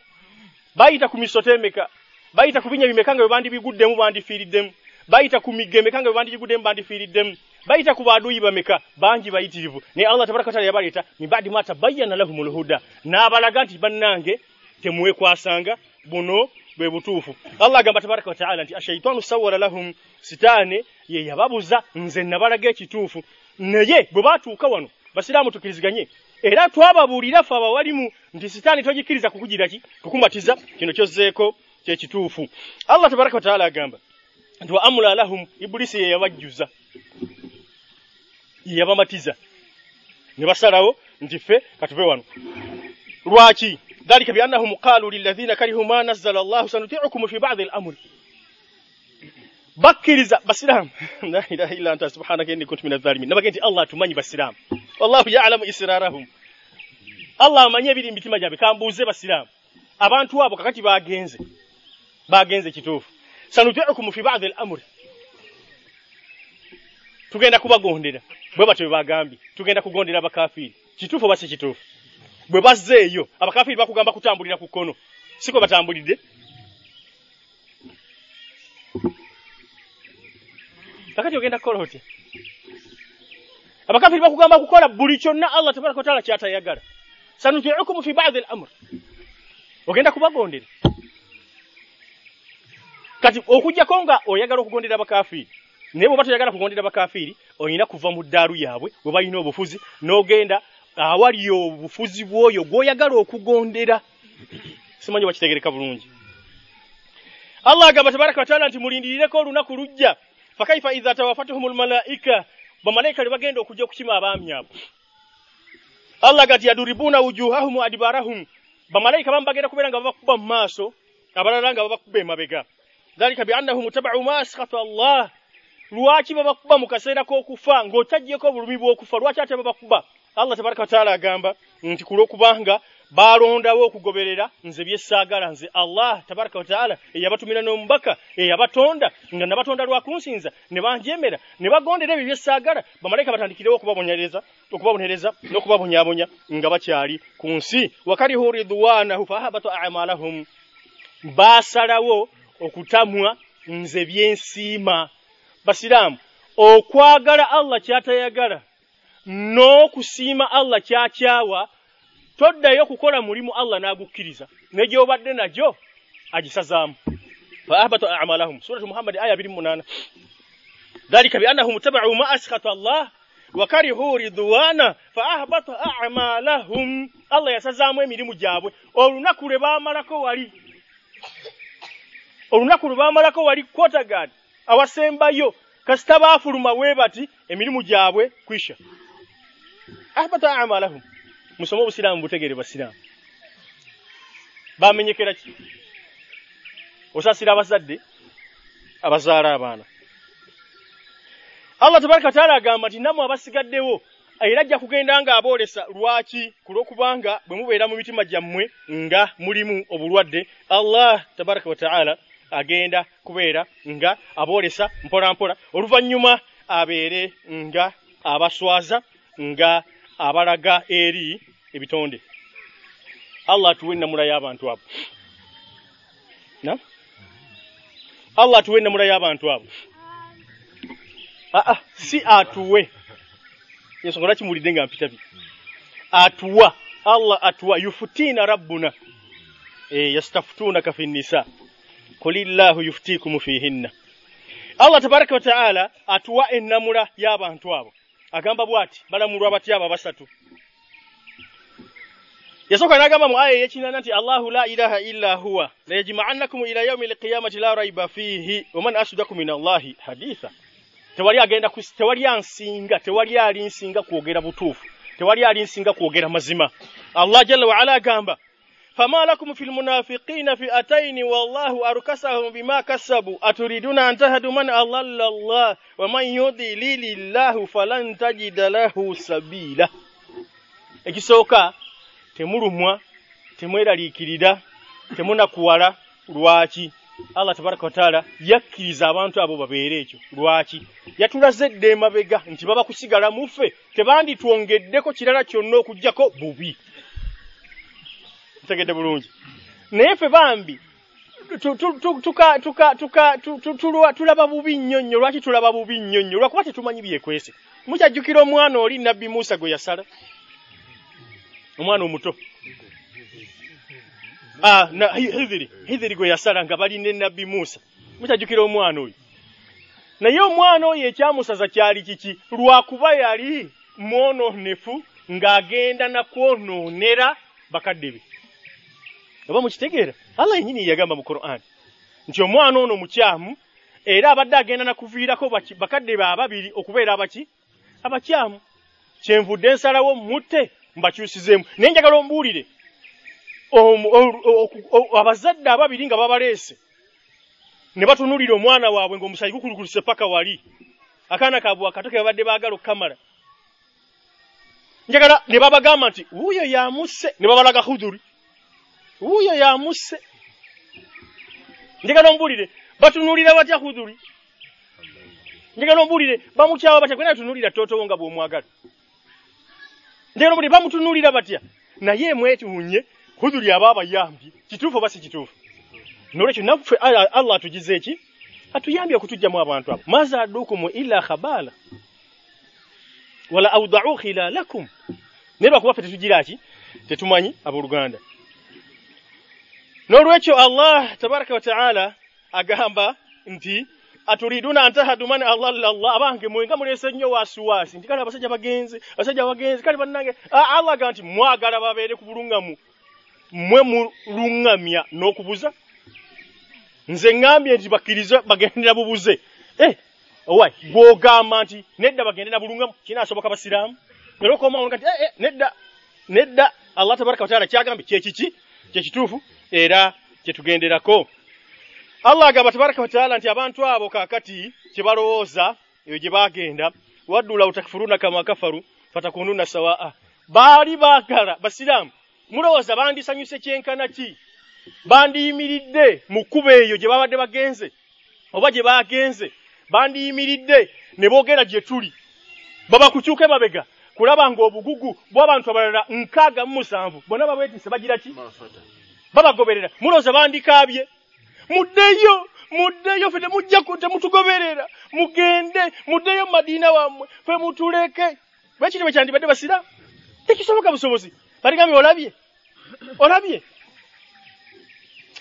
bayita ku misoto emeka bayita ku binya bimeka nga bwe bandibiguddemu bandifiiriddemu. Bayita ku migga emeka nga bwe bandibiguddemu bandifiiriddemu. Bayita ku baaduyi bameka bangi bayitirivu. Naye allah tabaraka wataala yabaleeta min badi ma tabayyana lahum lhuda n'abalaga nti bannange temwekwasanga buno bwe butuufu. Allah agamba tabaraka wataala nti ashaitaanu sawara lahum sitaane ye yababuza nze nabalaga ekituufu. Naye bwe baatuuka wano basiraamu tukiriziganye. Era twababuulira fe abawalimu nti sitaani togikkiriza kukugira ki? Kukumatiza kino kyozzeeko kyekituufu allah tabaraka wataala agamba nti wa amula lahum ibulisi ye yabajjuza ye yabamatiza. Ne basalawo nti ffe katuve wano. Lwaki? Dhalika biannahum qaalu lilladhina karihu ma nazzala allahu sanutiukum fi badi lamuri bakkiriza basiraamu *laughs* la ilaha illa anta subhanaka inni kuntu min adh-dhalimin nabage nti allah tumanyi basiraamu wallahu ya'lamu israrahum. Allah amanyi ebiri mu mitima gyabwe kambuuze basiraamu abantu abo kakati bagenze bagenze kituufu. Sanutiukum fi badi al-amri tugenda kubagondera bwe batyo bagambye. Tugenda kugondera abakafiri kituufu oba si kituufu? Bwe bazzeeyo abakafiri bakugamba kutambulira ku kkono. Siko batambulidde? Kakati ogenda kukola otya? Abakafiri bakugamba kukola buli kyonna allah tabaraka wataala kyatayagala. Sanutiukum fi badi al amr ogenda kubagondera kati okugjako nga oyagala okugondera abakafiri naye bwoba toyagala kugondera abakafiri olina kuva mu ddaalu yaabwe bwe balina obufuzi n'ogenda awali obufuzi bw'oyo gw'oyagala okugondera. *clears throat* Simanyi bakitegereka bulungi. Allah agamba tabaraka wataala nti mulindirireko olunaku lujja. Fakaifa idha tawafatuhum lmalaika bamalayika lebagenda okujja okukima abaami abo. Allah gati yaduribuna wujuhahum adibarahum bamalayika bamu bagenda kubeera nga babakuba mu maaso abalala nga babakuba emabega dhalika biannahum tabau ma askhata allah. Lwaki babakuba mu kaseera k'okufa? Ng'otagyeko obulumi bw'okufa lwaki ate babakuba allah tabaraka wataala agamba nti kulwokubanga balondawo okugoberera nze byessaagala nze allah tabaraka wataala eyabatumira n'omubaka eyabatonda nga nabatonda lwakunsinza ne banjemera ne bagondera ebyo byessaagala bamalayika batandikirewo okubabonyereza okubabonereza n'okubabonyabonya nga bakyali ku nsi. Wakarihu ridwanahu fahabata amalahum. Baasalawo okutamwa nze byensiima. Basiraamu okwagala allah kyatayagala n'okusiima allah kyakyawa toddayo kukola mulimu allah n'agukkiriza ne gy'obadde nagyo agisazaamu. Faahbata amalahum. Suratu muhammadi aya 28 dhalika biannahum tabau ma askhata allah wakarihu ridwana faahbata amalahum. Allah yasazaamu emirimu gyabwe olunaku lwe baamalako wali olunaku lwe baamalako wali kwotagad awasembayo. Kasita baafuluma bwe bati emirimu gyabwe kwisha ahbata amalahum. Musome obusiraamu butegere basiraamu. Bamenyekera ki? Osasira abazadde abazaala abaana. Allah tabaraka wataala agamba nti nammwe abasigaddewo era ajja kugenda nga aboolesa lwaki? Ku lw'okubanga bwe mubeera mu mitima gyammwe nga mulimu obulwadde. Allah tabaraka wataala agenda kubeera nga aboolesa mpola mpola oluvannyuma abeere nga abaswaza nga abalaga eri ebitonde. Allah atuwe ennamula y'abantu abo. Na? Allah atuwe ennamula y'abantu abo. Aa si atuwe. Ensonga lwaki muwulidde nga mpitabi atuwa. Allah atuwa. Yufutiina rabbuna. E, yastafutunaka fi nnisa kulillahu yufutiikumu fiihinna allah tabaraka wataala atuwa ennamula y'abantu abo. Agamba bw'ati balamulwa batya abo basatu yasooka n'agamba mu aya ey'ekinana nti allahu la ilaha illa huwa layajma'annakum ila yaumi alqiyamati la raiba fiihi waman asdaku min allahi haditha. Tewali agenda tewali ansinga tewali ali nsinga kwogera butuufu tewali ali nsinga kwogera mazima. Allah jalla waala agamba fama lakum fi lmunafiqina fi'ataini wallahu arkasahum bima kasabu aturiduna an tahdu man adalla allah waman yudlili llahu falan tajida lahu sabila ekisooka temulumwa temweraliikirira temunakuwala lwaki? Allah tabaraka wataala yakkiriza abantu abo babeere ekyo lwaki? Yatulaze dde emabega nti baba kusigala muffe tebanditwongeddeko kirala kyonna okugjako bubi ntegedde bulungi. Naye ffe bambi tulaba bubi nnyo nnyo. Lwaki tulaba bubi nnyo nnyo? Lwakuba tetumanyi byekwese. Mukyajjukira omwana oli nabbi musa gwe yasala. Omwana omuto. Ah, na, hithiri hithiri gwe yasala nga bali ne nabbi musa. Mukyajjukira omwana oyo. Naye omwana oyo ekyamusaza kyali kiki? Lwakuba yali mwononefu ng'agenda nakwonoonera bakadde be oba mukitegeera allah yenyini yagamba mu quran nti omwana ono mukyamu era abadde agenda nakuviirako bakadde be ababiri okubeera abaki abakyamu. Kyenvudde nsalawo mutte mbakyusizeemu naye njagala ombuulire. Abazadde ababiri nga babaleese ne batunuulira omwana waabwe ng'omusayi gukulukuluse paka wali. Akaana kaabwe akato ke babadde baagala okukamala njagala ne babagamba nti wuuyo yamusse ne babalaga huduri wuuyo yamusse njagala ombuulire batunuulira batya huduri njagala ombuulire bamukyawa batya? Gwe natunuulira tootowo nga bw'omwagala. Njagala ombuulire bamutunuulira batya? Naye mwetuunye huduri aba abayambye kituufu oba si kituufu? Nolwekyo naffe Allah Allah atugize eki atuyambye okutujjamu abantu abo. Mazadukumu illa khabala. Wala awda'u khilalakum. Naye lwakuba ffe tetugira ki tetumanyi abooluganda n'olwekyo allah tabaraka wataala agamba nti aturiduna antahadu man adalla allah abange mwenga mulese nnyo wasiwasi nti kale abasajja bagenze abasajja bagenze kale bannange Ah, allah agamba nti mwagala babeere ku buluŋŋamu mmwe muluŋŋamya n'okubuza? Nze ŋŋambye nti bakkirize bagendera bubuze. Eh owai gw'ogamba nti nedda bagendera bulungamu kinaasoboka basiraamu? Era okomaolga nti eh, eh, nedda nedda allah tabaraka wataala kyagambye kyekiki kyekituufu era kyetugenderako allah agamba tabaraka wataala nti abantu abo kaakati kyebalowooza eyo gye bagenda waddu law takfuruna kama kafaru fatakununa sawaa. Baali baagala basiraamu mulowooza bandisanyuse kyenkana ki? Bandiyimiridde mu kkubo eyo gye babadde bagenze oba gye bagenze bandiyimiridde ne boogera gye tuli. Babakukyuke mabega kulaba ng'obugugu bw'abantu abalala nkaaga mu musanvu. Bonna babwetise bagira ki babagoberera. Mulowooza bandikaabye muddeyo muddeyo ffe temujja ku- temutugoberera. Mugende muddeyo mu madiina wammwe fe mutuleke. Lwekiri bwe kyandibadde basira? Tekisoboka busobozi. Baligambye olabye? Olabye?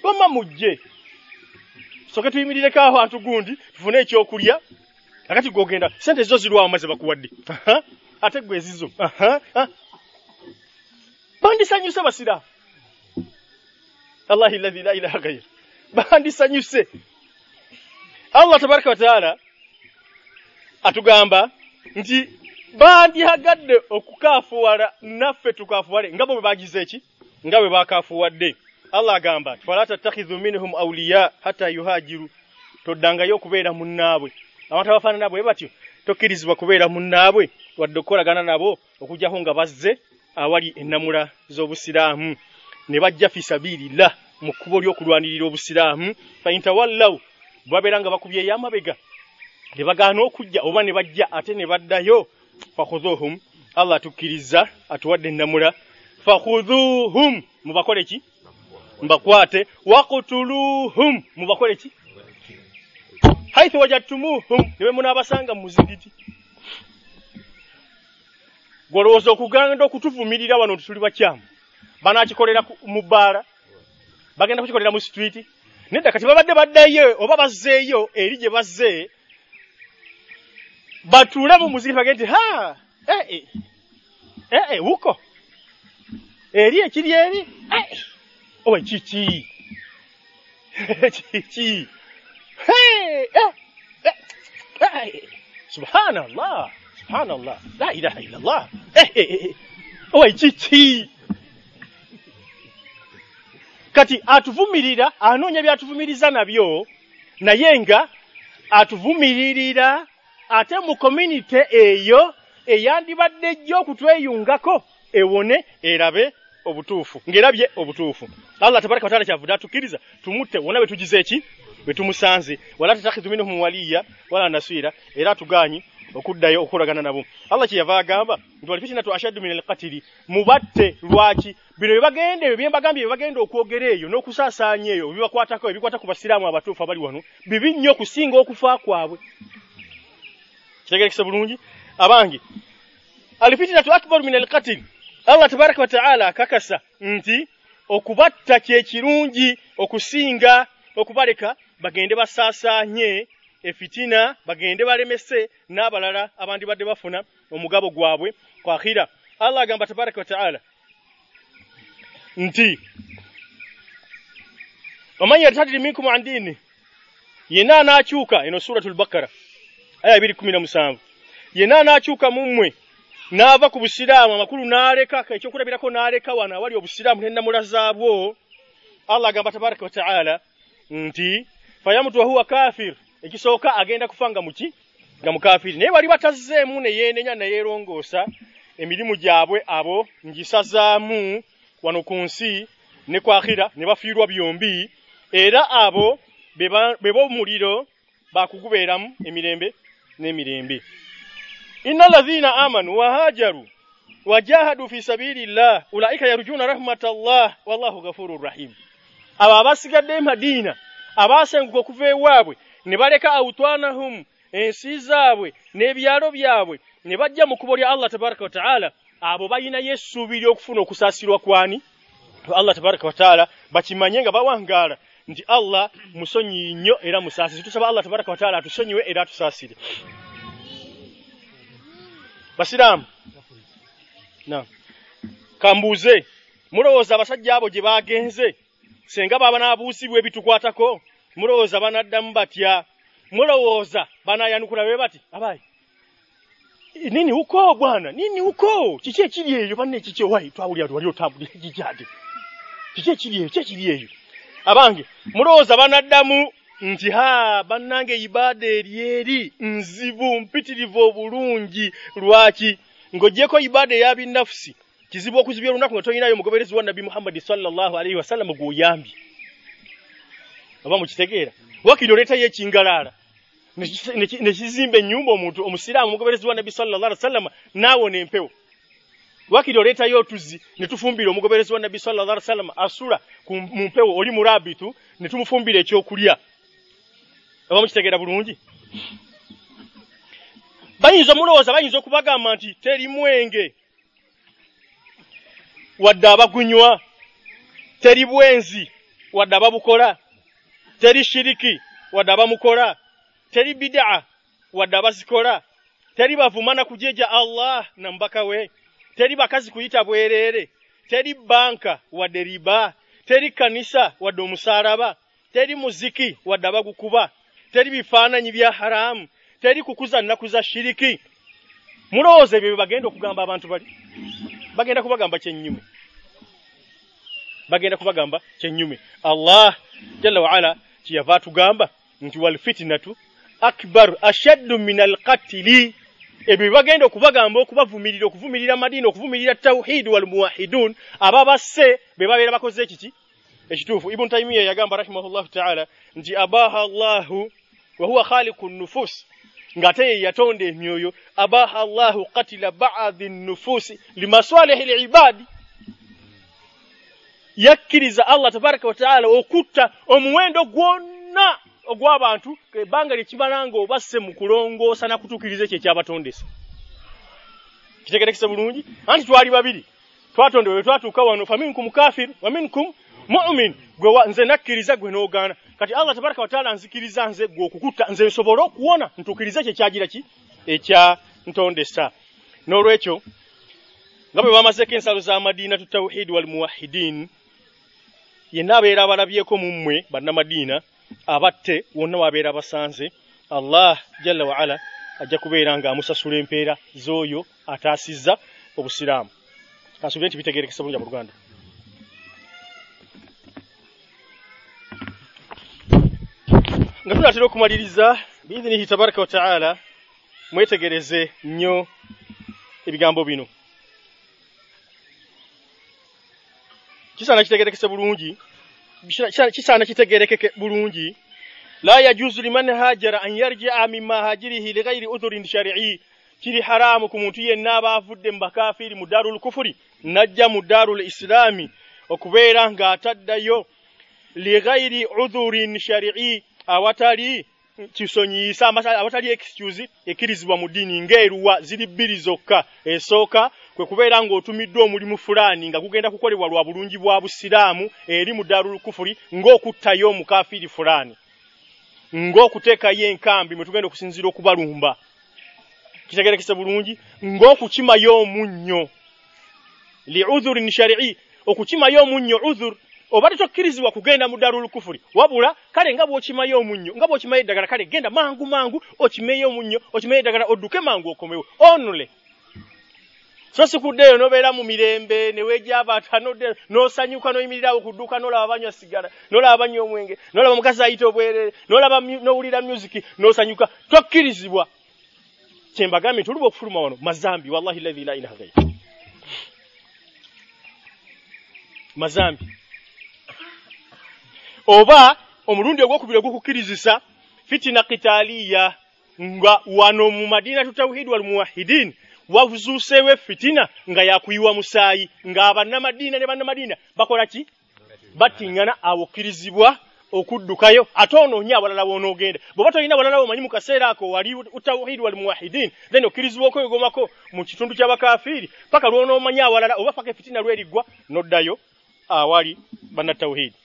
Wamma mujje. Soke tuyimirireko abantu gundi tufune ekyokulya. Akati gogenda sente zo zirwamu maze bakuwadde. Aha, ate gwe ezizo. Aha, ah. bandisanyuse basiraamu allahi lazi la ilaha gayr bandisanyuse allah tabaraka wataala atugamba nti bandyagadde okukaafuwala naffe tukaafuwale nga bo bwe bagize eki? Nga bwe bakaafuwadde allah agamba fala tattakhidhu minhum awliya hatta yuhajiru. Toddangayo okubeera munnaabwe abantu abafaanana bwe batyo tokkirizibwa kubeera munnaabwe wadde okukolagana nabo okugyaho nga bazze awali ennamula z'obusiraamu ne bajja fi sabirillah mu kkubo ly'okulwanirira obusiraamu faintawallaw babeera nga bakubyeyo amabega ne bagaana okujja oba ne bajja ate ne baddayo fakhudhuhum allah atukkiriza atuwadde ennamula fakhudhuhum mubakole ki? Mbakwate. Waqtuluhum mubakole ki? Haithu wajadtumuhum ne munaabasanga mu muzingiti gwolowooza okugenda okutuvumirira wano nti tuli bakyamu banaakikolera ku- mu bbaala bagenda kukikolera mu street. Nedda kati babadde baddayo oba bazzeeyo eri gye bazze batule mu muzikiti bagende nti ha eh, eh, eh, eh, wuko eri ekiri eri eh, owe kiki *laughs* kiki eh, eh, eh, subhanallah subhanallah la ilaha illallah eh, eh, eh, owe kiki kati atuvumirira anoonya byatuvumiriza nabyo naye nga atuvumiririra ate mu community eyo eyandibadde ejja okutweyungako ewone erabe obutuufu ng'erabye obutuufu. Allah tabaraka wataala kyavudde atukkiriza tumutte wonna bwe tugize eki? Bwe tumusanze. Wala tatakhidhu minhum waliya wala nasira era atuganye okuddayo okukolagana nabo. Allah kyeyava agamba nti walfitinatu ashaddu min alqatiri mubatte lwaki? Bino byebagenda ebyo byembagambye byebagenda okwogera eyo n'okusaasaanya eyo bibakwatako ebikwata ku basiraamu abatuufu abali wano bibi nnyo okusinga okufa kwabwe. Kitegerekese bulungi? Abange alfitinatu akbaru min alqatiri allah tabaraka wataala akakasa nti okubatta kye kirungi okusinga okubaleka bagende basaasaanye efitina bagende balemese n'abalala abandibadde bafuna omugabo gwabwe kwa akhira Allah agamba tabaraka wa taala nti oman yartadiri minkum an dini? Yena anakyuka eno suratul bakara aya 217 yena anakyuka mummwe n'ava ku busiraamu amakulu n'aleka ekyokulabirako n'aleka wano awali obusiraamu n'ennamula zaabwo. Allah agamba tabaraka wataala nti fayamutu wahuwa kafir ekisooka agenda kufa nga muki nga mukafiri naye bali batazzeemu neyeenenya neyeerongoosa emirimu gyabwe abo ngisazaamu wano ku nsi ne kwakhira ne bafiirwa byombi era abo be b'omuliro bakugubeeramu emirembe n'emirembe. Inna alladhina amanu wa hajaru wajahadu fi sabilillah ulaika yarjuna rahmatallah wallahu ghafurur rahim abo abasigadde e madiina abaasenguka okuva ewaabwe ne baleka autwanahum ensi zaabwe n'ebyalo byabwe ne bajja mu kubo lya allah tabaraka wataala abo balinayo essuubi ly'okufuna okusaasirwa kwani? Allah tabaraka wataala bakimanye nga bawangaala nti allah musonyi nnyo era musaasire. Tusaba allah tabaraka wataala atusonyiwe era atusaasire. Basiraamu. Kambuuze mulowooza abasajja abo gye baagenze? Senga baaba n'abuusibwa ebitukwatako mulowooza banaddamu batya? Mulowooza banaayanukula be bati abayi nini uko bwana? Nini uko? Kiki ekiri eyo? Banne kiki wayi twawulira wali otambulira gijade kiki ekiri eyo? Kiki ekiri eyo? Abange mulowooza banaddamu nti ha bannange ibaada eryeri nzibu mpitirivu obulungi. Lwaki? Ng'ogyeko ibaada eya binnafusi kizibu okuzibya olunaku nga tolinayo omugoberezi wa nabbi muhammadi sallallahu alaihi wasallam gw'oyambye oba mukitegeera. Wakiri oleetayo ekingalaala nekizimba ennyumba omuntu omusiraamu omugoberezi wa nabbi sallallahu alaihi wasallam naawona empewo wakiri oleetayo otuzi ne tufumbira omugoberezi wa nabbi sallallahu alaihi wasallam asula mu mpewo oli mulabitu ne tumufumbira ekyokulya. Oba mukitegeera bulungi? Bayinza omulowooza bayinza okubagamba nti teri mwenge. Wadde abagunywa teri bwenzi wadde ababukola teri shiriki wadde abamukola teri bidaa wadde abazikola teri bavumana kujeja allah na mbaka we. Teri bakazi kuyita bwereere teri banka wadde riba. Teri kanisa wadde omusaalaba teri muziki wadde abagukuba teri bifaananyi bya haramu teri kukuza nnaku za shiriki. Mulowooza ebyo bagenda okugamba abantu bali? Bagenda kubagamba kyennyume. Bagenda kubagamba kyennyume. Allah jalla waala kyeyava atugamba nti walfitinatu akbaru ashaddu min alqatili. Ebyo bibagenda okubagamba okubavumirira okuvumirira madiina okuvumirira tawhidi walmuwahidun aba basse be babeera bakoze ekiki ekituufu. Ibunu taimiya yagamba rahimahullahu taala nti abaha llahu wahuwa khaliku nufus. Ng'ate ye yatonda emyoyo abaha llahu katila baadi nufusi limaswalihi libadi yakkiriza allah tabaraka wataala okutta omuwendo gwonna ogw'abantu ebbanga lyekimala nga obasse mu kulongoosa nakutuukiriza ekyo ekyabatondesa kitegerekese bulungi? Anti twali babiri. Twatondebwa bwe twatuuka wano faminkum kafiru waminkum mumin. Gwe nze nakkiriza gwe n'ogaana. Kati allah tabaraka wataala nzikiriza nze gwe okukutta nze nsobole okuwona ntuukiriza ekyo ekyagira ki? Ekya ntondesa n'olwekyo nga bwe bamazeeko ensalo z'amadiina tu tawhidi wal muwahidin yenna abeera abalabyeko mu mmwe bannamadiina abatte wonna wabeera basanze allah jalla waala ajja kubeera nga amusasula empeera z'oyo ataasizza obusiraamu. Kansubire nti bitegerekese bulungi mu luganda nga tunatera okumaliriza biidhinihi tabaraka wataala mwetegereze nnyo ebigambo bino kisaana kitegerekese bulungi. Kisaana kitegerekeke bulungi. La yajuzu liman hajara an yarjia min mahajirihi lighairi udhurin shari'i. Kiri haramu ku muntu yenna aba avudde mu bakafiri mu darul kufuri najja mu darul islami okubeera ng'ataddayo lighairi udhurin shari'i awatali kisonyiisa awatali excuse ekkirizibwa mu ddiini ng'eruwa ziri bbiri zokka esooka kwe kubeera ng'otumiddwa omulimu fulaani nga gugenda kukolebwa lwa bulungi bwa busiraamu eri mu darul kufuri ng'okuttayo omukafiri fulaani ng'okuteekayo enkambi mwe tugenda okusinziira okubalumba. Kitegerekese bulungi ng'okukimayo omunnyo liudhurin shari'i okukimayo omunnyo udhur oba tetokkirizibwa kugenda mu darul kufuri. Wabula kale nga bw'okimayo omunnyo nga bw'okimayo eddagala kale genda mangu mangu okimeyo omunnyo okimeyo eddagala odduke mangu okomewo onule so sikuddeeyo nobeera mu mirembe neweeja abaata nodde n'osanyuka n'oyimirirawo ku dduuka n'olaba banywa sigala n'olaba banywa omwenge n'olaba omukazi ayita obwerere n'olaba n'owulira musiki n'osanyuka tokkirizibwa. Kyembagambye nti oluba okufuluma wano mazambi wallahi lahi la ilaha gaira mazambi. Oba omulundi ogwokubiri ogukukkirizisa fitina kitaliya nga wano mu madina tutawhid wal muwahidin wazuuseewo fitina nga yakuyiwa musaayi ng'abannamadiina ne bannamadiina bakola ki? Battiŋŋana awokkirizibwa okuddukayo ate onoonya abalala woonoogenda bw'oba tolina abalala omanyi mu kaseera ako wali utawhid wal muwahidin then okkirizibwa okwegomako mu kitundu ky'abakafiiri paka lw'onoomanya awalala oba paka efitina lweriggwa noddayo awali bannatawhidi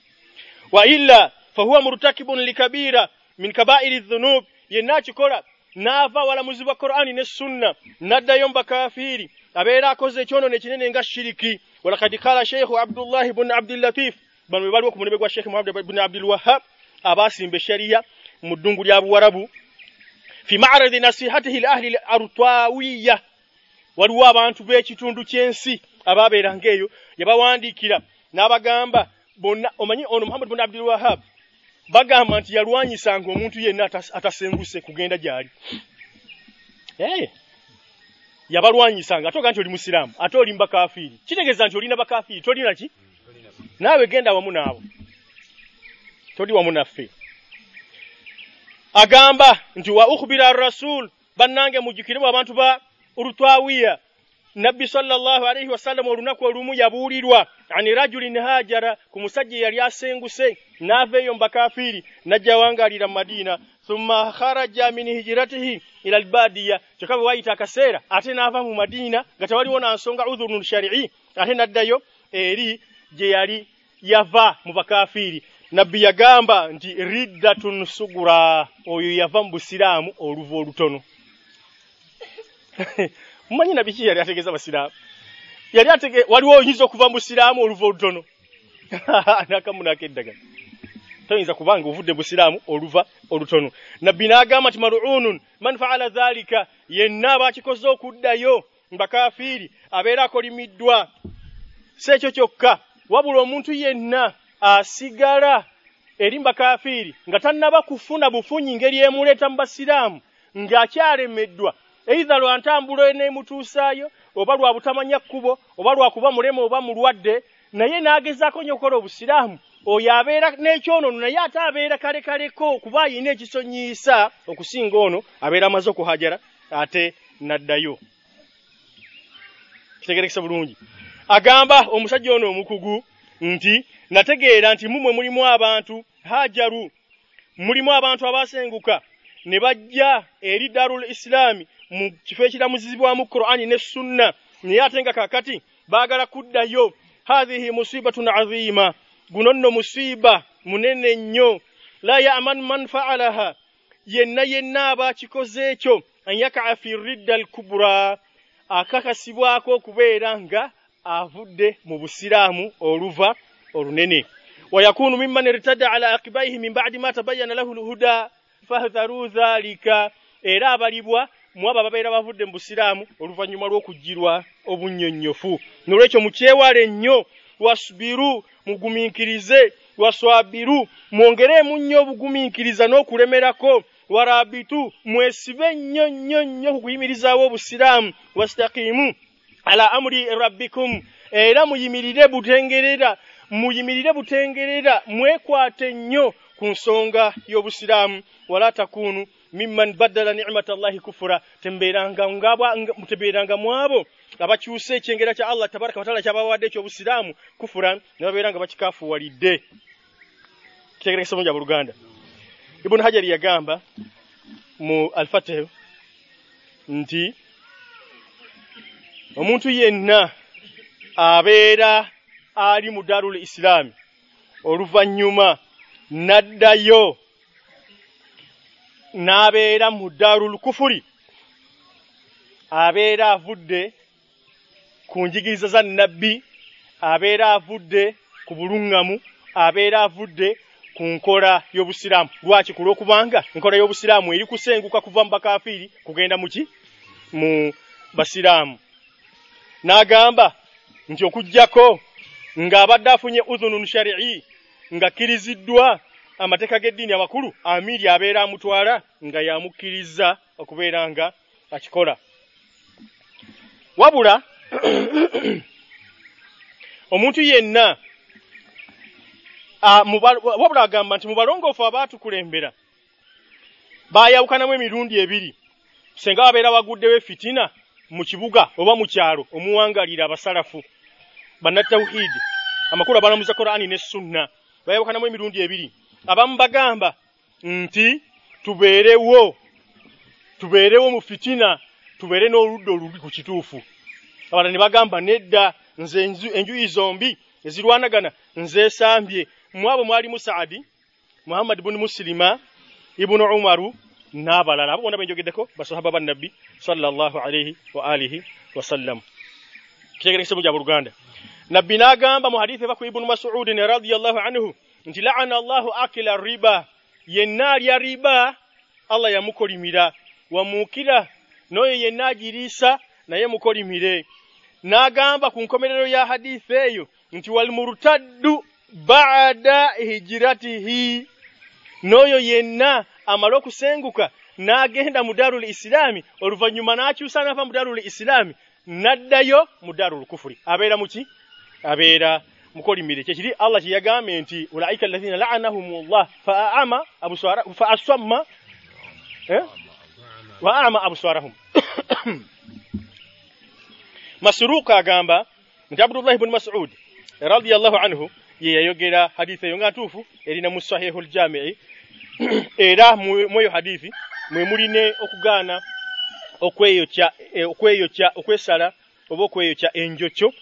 wa illa fahuwa murtakibun likabira min kabairi dhunub yenna akikola n'ava walamuzi bwa qur'ani ne sunna n'addayo mbakafiiri abeera akoze ekyonono ekinene nga shiriki. Walakad kala sheikhu abdullahi bun abdillatif bano be baliwo ku mulembe gwa sheikh muhammad bun abdulwahab abaasimba eshariya mu ddungu lya buwarabu. Fi ma'radi nasihatihi li ahli arutawiya waliwo abantu b'ekitundu ky'ensi abaabeeranga eyo yabawandiikira. N'abagamba bonna omanyi ono muhammad bun abdul wahab bagamba nti yalwanyisanga omuntu yenna atasenguse kugenda gyali. Hey. yabalwanyisanga ate oga nti oli musiraamu ate oli mbakafiiri kitegeeza nti olina bakafiiri tolina ki? Naawe genda wamu naabo. Toli wamu naffe. Agamba nti wa ukhbira rasul bannange mujjukiremu abantu ba urutwawiya nabbi sallallahu alaihi wasallam olunaku olumu yabuulirwa. Ani rajulin hajara ku musajja yali asenguse n'ava eyo mbakafiiri najja wangaalira mu madiina. Thumma kharaja min hijiratihi ila albadiya kyokka bwe wayita akaseera ate n'ava mu madiina nga tewaliwo na nsonga udhurun shari'i ate n'addayo eri gye yali yava mu bakafiiri. Nabbi yagamba nti riddatun sugura oyo yava mu busiraamu oluva olutono *laughs* mumanyi nabbi ki yali ategeeza basiraamu yali atege waliwo oyinza okuva mu busiraamu oluva olutono *laughs* nakamunako eddagala toyinza kubanga ovudde busiraamu oluva olutono. Nabbi n'agamba nti maluunun man faala dhalika yenna abakikoze okuddayo mbakafiiri abeera akolimiddwa si ekyo kyokka wabula omuntu yenna asigala eri mbakafiiri nga tannaba kufuna bufunyi ngeri emuleeta mu basiraamu ng'akyalemeddwa eitha lwa ntambula eneemutuusaayo oba lwa butamanya kkubo oba lwa kuba mulema oba mulwadde naye n'agezaako nnyo okukola obusiraamu oyo abeera n'ekyonono naye ate abeera kalekaleko kuba ayina ekisonyiisa okusinga ono abeera amaze okuhajara ate n'addayo. Kitegerekese bulungi. Agamba omusajja ono omukugu nti nategeera nti mumwe mulimu abantu hajaru mulimu abantu abasenguka ne bajja eri darul islaami mu kifo ekiramuzibwamu qur'ani ne sunna naye ate nga kakati baagala kuddayo hathihi musibatun azima guno nno musiiba munene nnyo la yaman man faalaha yenna yenna aba kikoze ekyo an yakaa fi ridda alkubra akakasibwako okubeera nga avudde mu busiraamu oluva olunene. Wayakunu mimman irtada ala aqibaihi min badi ma tabayana lahu lhuda fahdharu dhalika era abalibwa mu abo ababeera bavudde mu busiraamu oluvannyuma lw'okujjirwa obunnyonnyofu nolwekyo mukyewale nnyo wasubiru mugumiikirize waswabiru mwongereemu nnyo obugumiikiriza n'okulemerako. Warabitu mwesibe nnyo nnyo nnyo ku kuyimirizaawo obusiraamu. Wastakimu ala amuri rabbikum era muyimirire butengerera muyimirire butengerera mwekwate nnyo ku nsonga y'obusiraamu. Wala takunu mimman baddala ni'mata allahi kufura. Tembeeranga ngabwa tembeeranga mu abo abakyusa ekyengera kya allah tabaraka wataala kyabawadde ekyobusiraamu kufura ne babeera nga bakikaafuwalidde. Kitegerekesa mulungi abooluganda ibuni hajari yagamba mu alfatih nti omuntu yenna abeera ali mu darul islaami oluvannyuma n'addayo n'abeera mu darul kufuri. Abeera avudde ku njigiriza za nnabbi abeera avudde ku buluŋŋamu abeera avudde ku nkola y'obusiraamu. Lwaki? Ku lw'okubanga enkola y'obusiraamu eri kusenguka kuva mu bakafiiri kugenda muki mu basiraamu. N'agamba nti okugjako ng'abadde afunye udhunun shari'i ng'akkiriziddwa amateeka g'eddiini amakulu amiiri abeera amutwala nga yamukkiriza okubeera nga akikola. Wabula *clears throat* omuntu yenna wabula agamba nti mu balongoofu abaatukulembera baayawukanamu emirundi ebiri senga babeera baguddewo fitina mu kibuga oba mu kyalo omuwangalira abasalafu bannatawhidi amakulu abalamuza korani ne sunna bayawukanamu emirundi ebiri abamu bagamba nti tubeerewo tubeerewo mu fitina tubeere n'oludda oluli ku kituufu. Abalala ne bagamba nedda nze enjuyi zombi ezirwanagana nzeesambye mu abo mwalimu saadi muhammad bunu musilima ibunu umaru n'abalala. Abo bonna benjogeddeko basahaba bannabbi sallallahu alaihi wa alihi wasallam kitegerekese mu gyaba luganda nabbi n'agamba mu hadithi eva ku ibunu masudin radiallahu anhu nti laana allahu akila riba yenna alya riba allah yamukolimira. Wamuukira n'oyo yenna agiriisa naye mukolimire. N'agamba ku nkomerero ya hadithi eyo nti walmurtaddu baada hijiratihi n'oyo yenna amale okusenguka n'agenda mu darul isilaami oluvannyuma n'akyusa n'ava mu darul isilaami n'addayo mu darul kufuri abeera muki abeera mukolimire kyekiri allah kye yagambye nti ulaika alladhina la'anahum llah fa aswamma eh? wa ama abswarahum *coughs* masruka agamba nti abdullah ibn mas'ud radiyallahu anhu ye yayogera hadithi eyo nga ntuufu erina mu sahihu ljamii *coughs* era mweyo hadithi mwe muline okugaana okweyokya okweyokya okwesala oba okweyokya enjokyo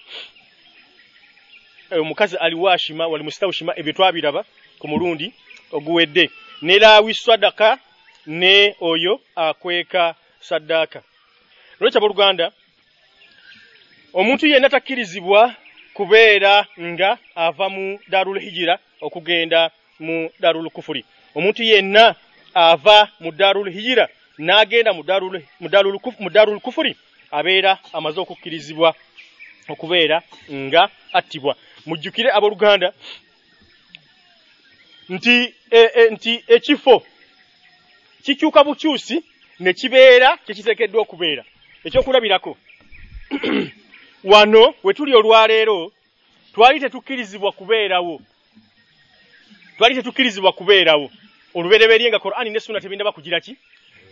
omukazi ali washima wali mustawshima ebyo twabiraba ku mulundi oguwedde. Neraawi sadaka ne oyo akweka saddaaka lwekyo abooluganda omuntu yenna takkirizibwa kubeera nga ava mu darul hijira okugenda mu darul kufuri. Omuntu yenna ava mu darul hijira n'agenda mu darul kufuri abeera amaze okukkirizibwa okubeera nga attibwa mujjukire abooluganda nti e, e, nti ekifo kikyuka bukyusi ne kibeera kyekiteekeddwa okubeera. Ekyokulabirako *clears throat* wano we tuli olwaleero twali tetukkirizibwa kubeerawo twali tetukkirizibwa kubeerawo. Olubereberye nga qur'ani ne sunna tebindaba kugira ki?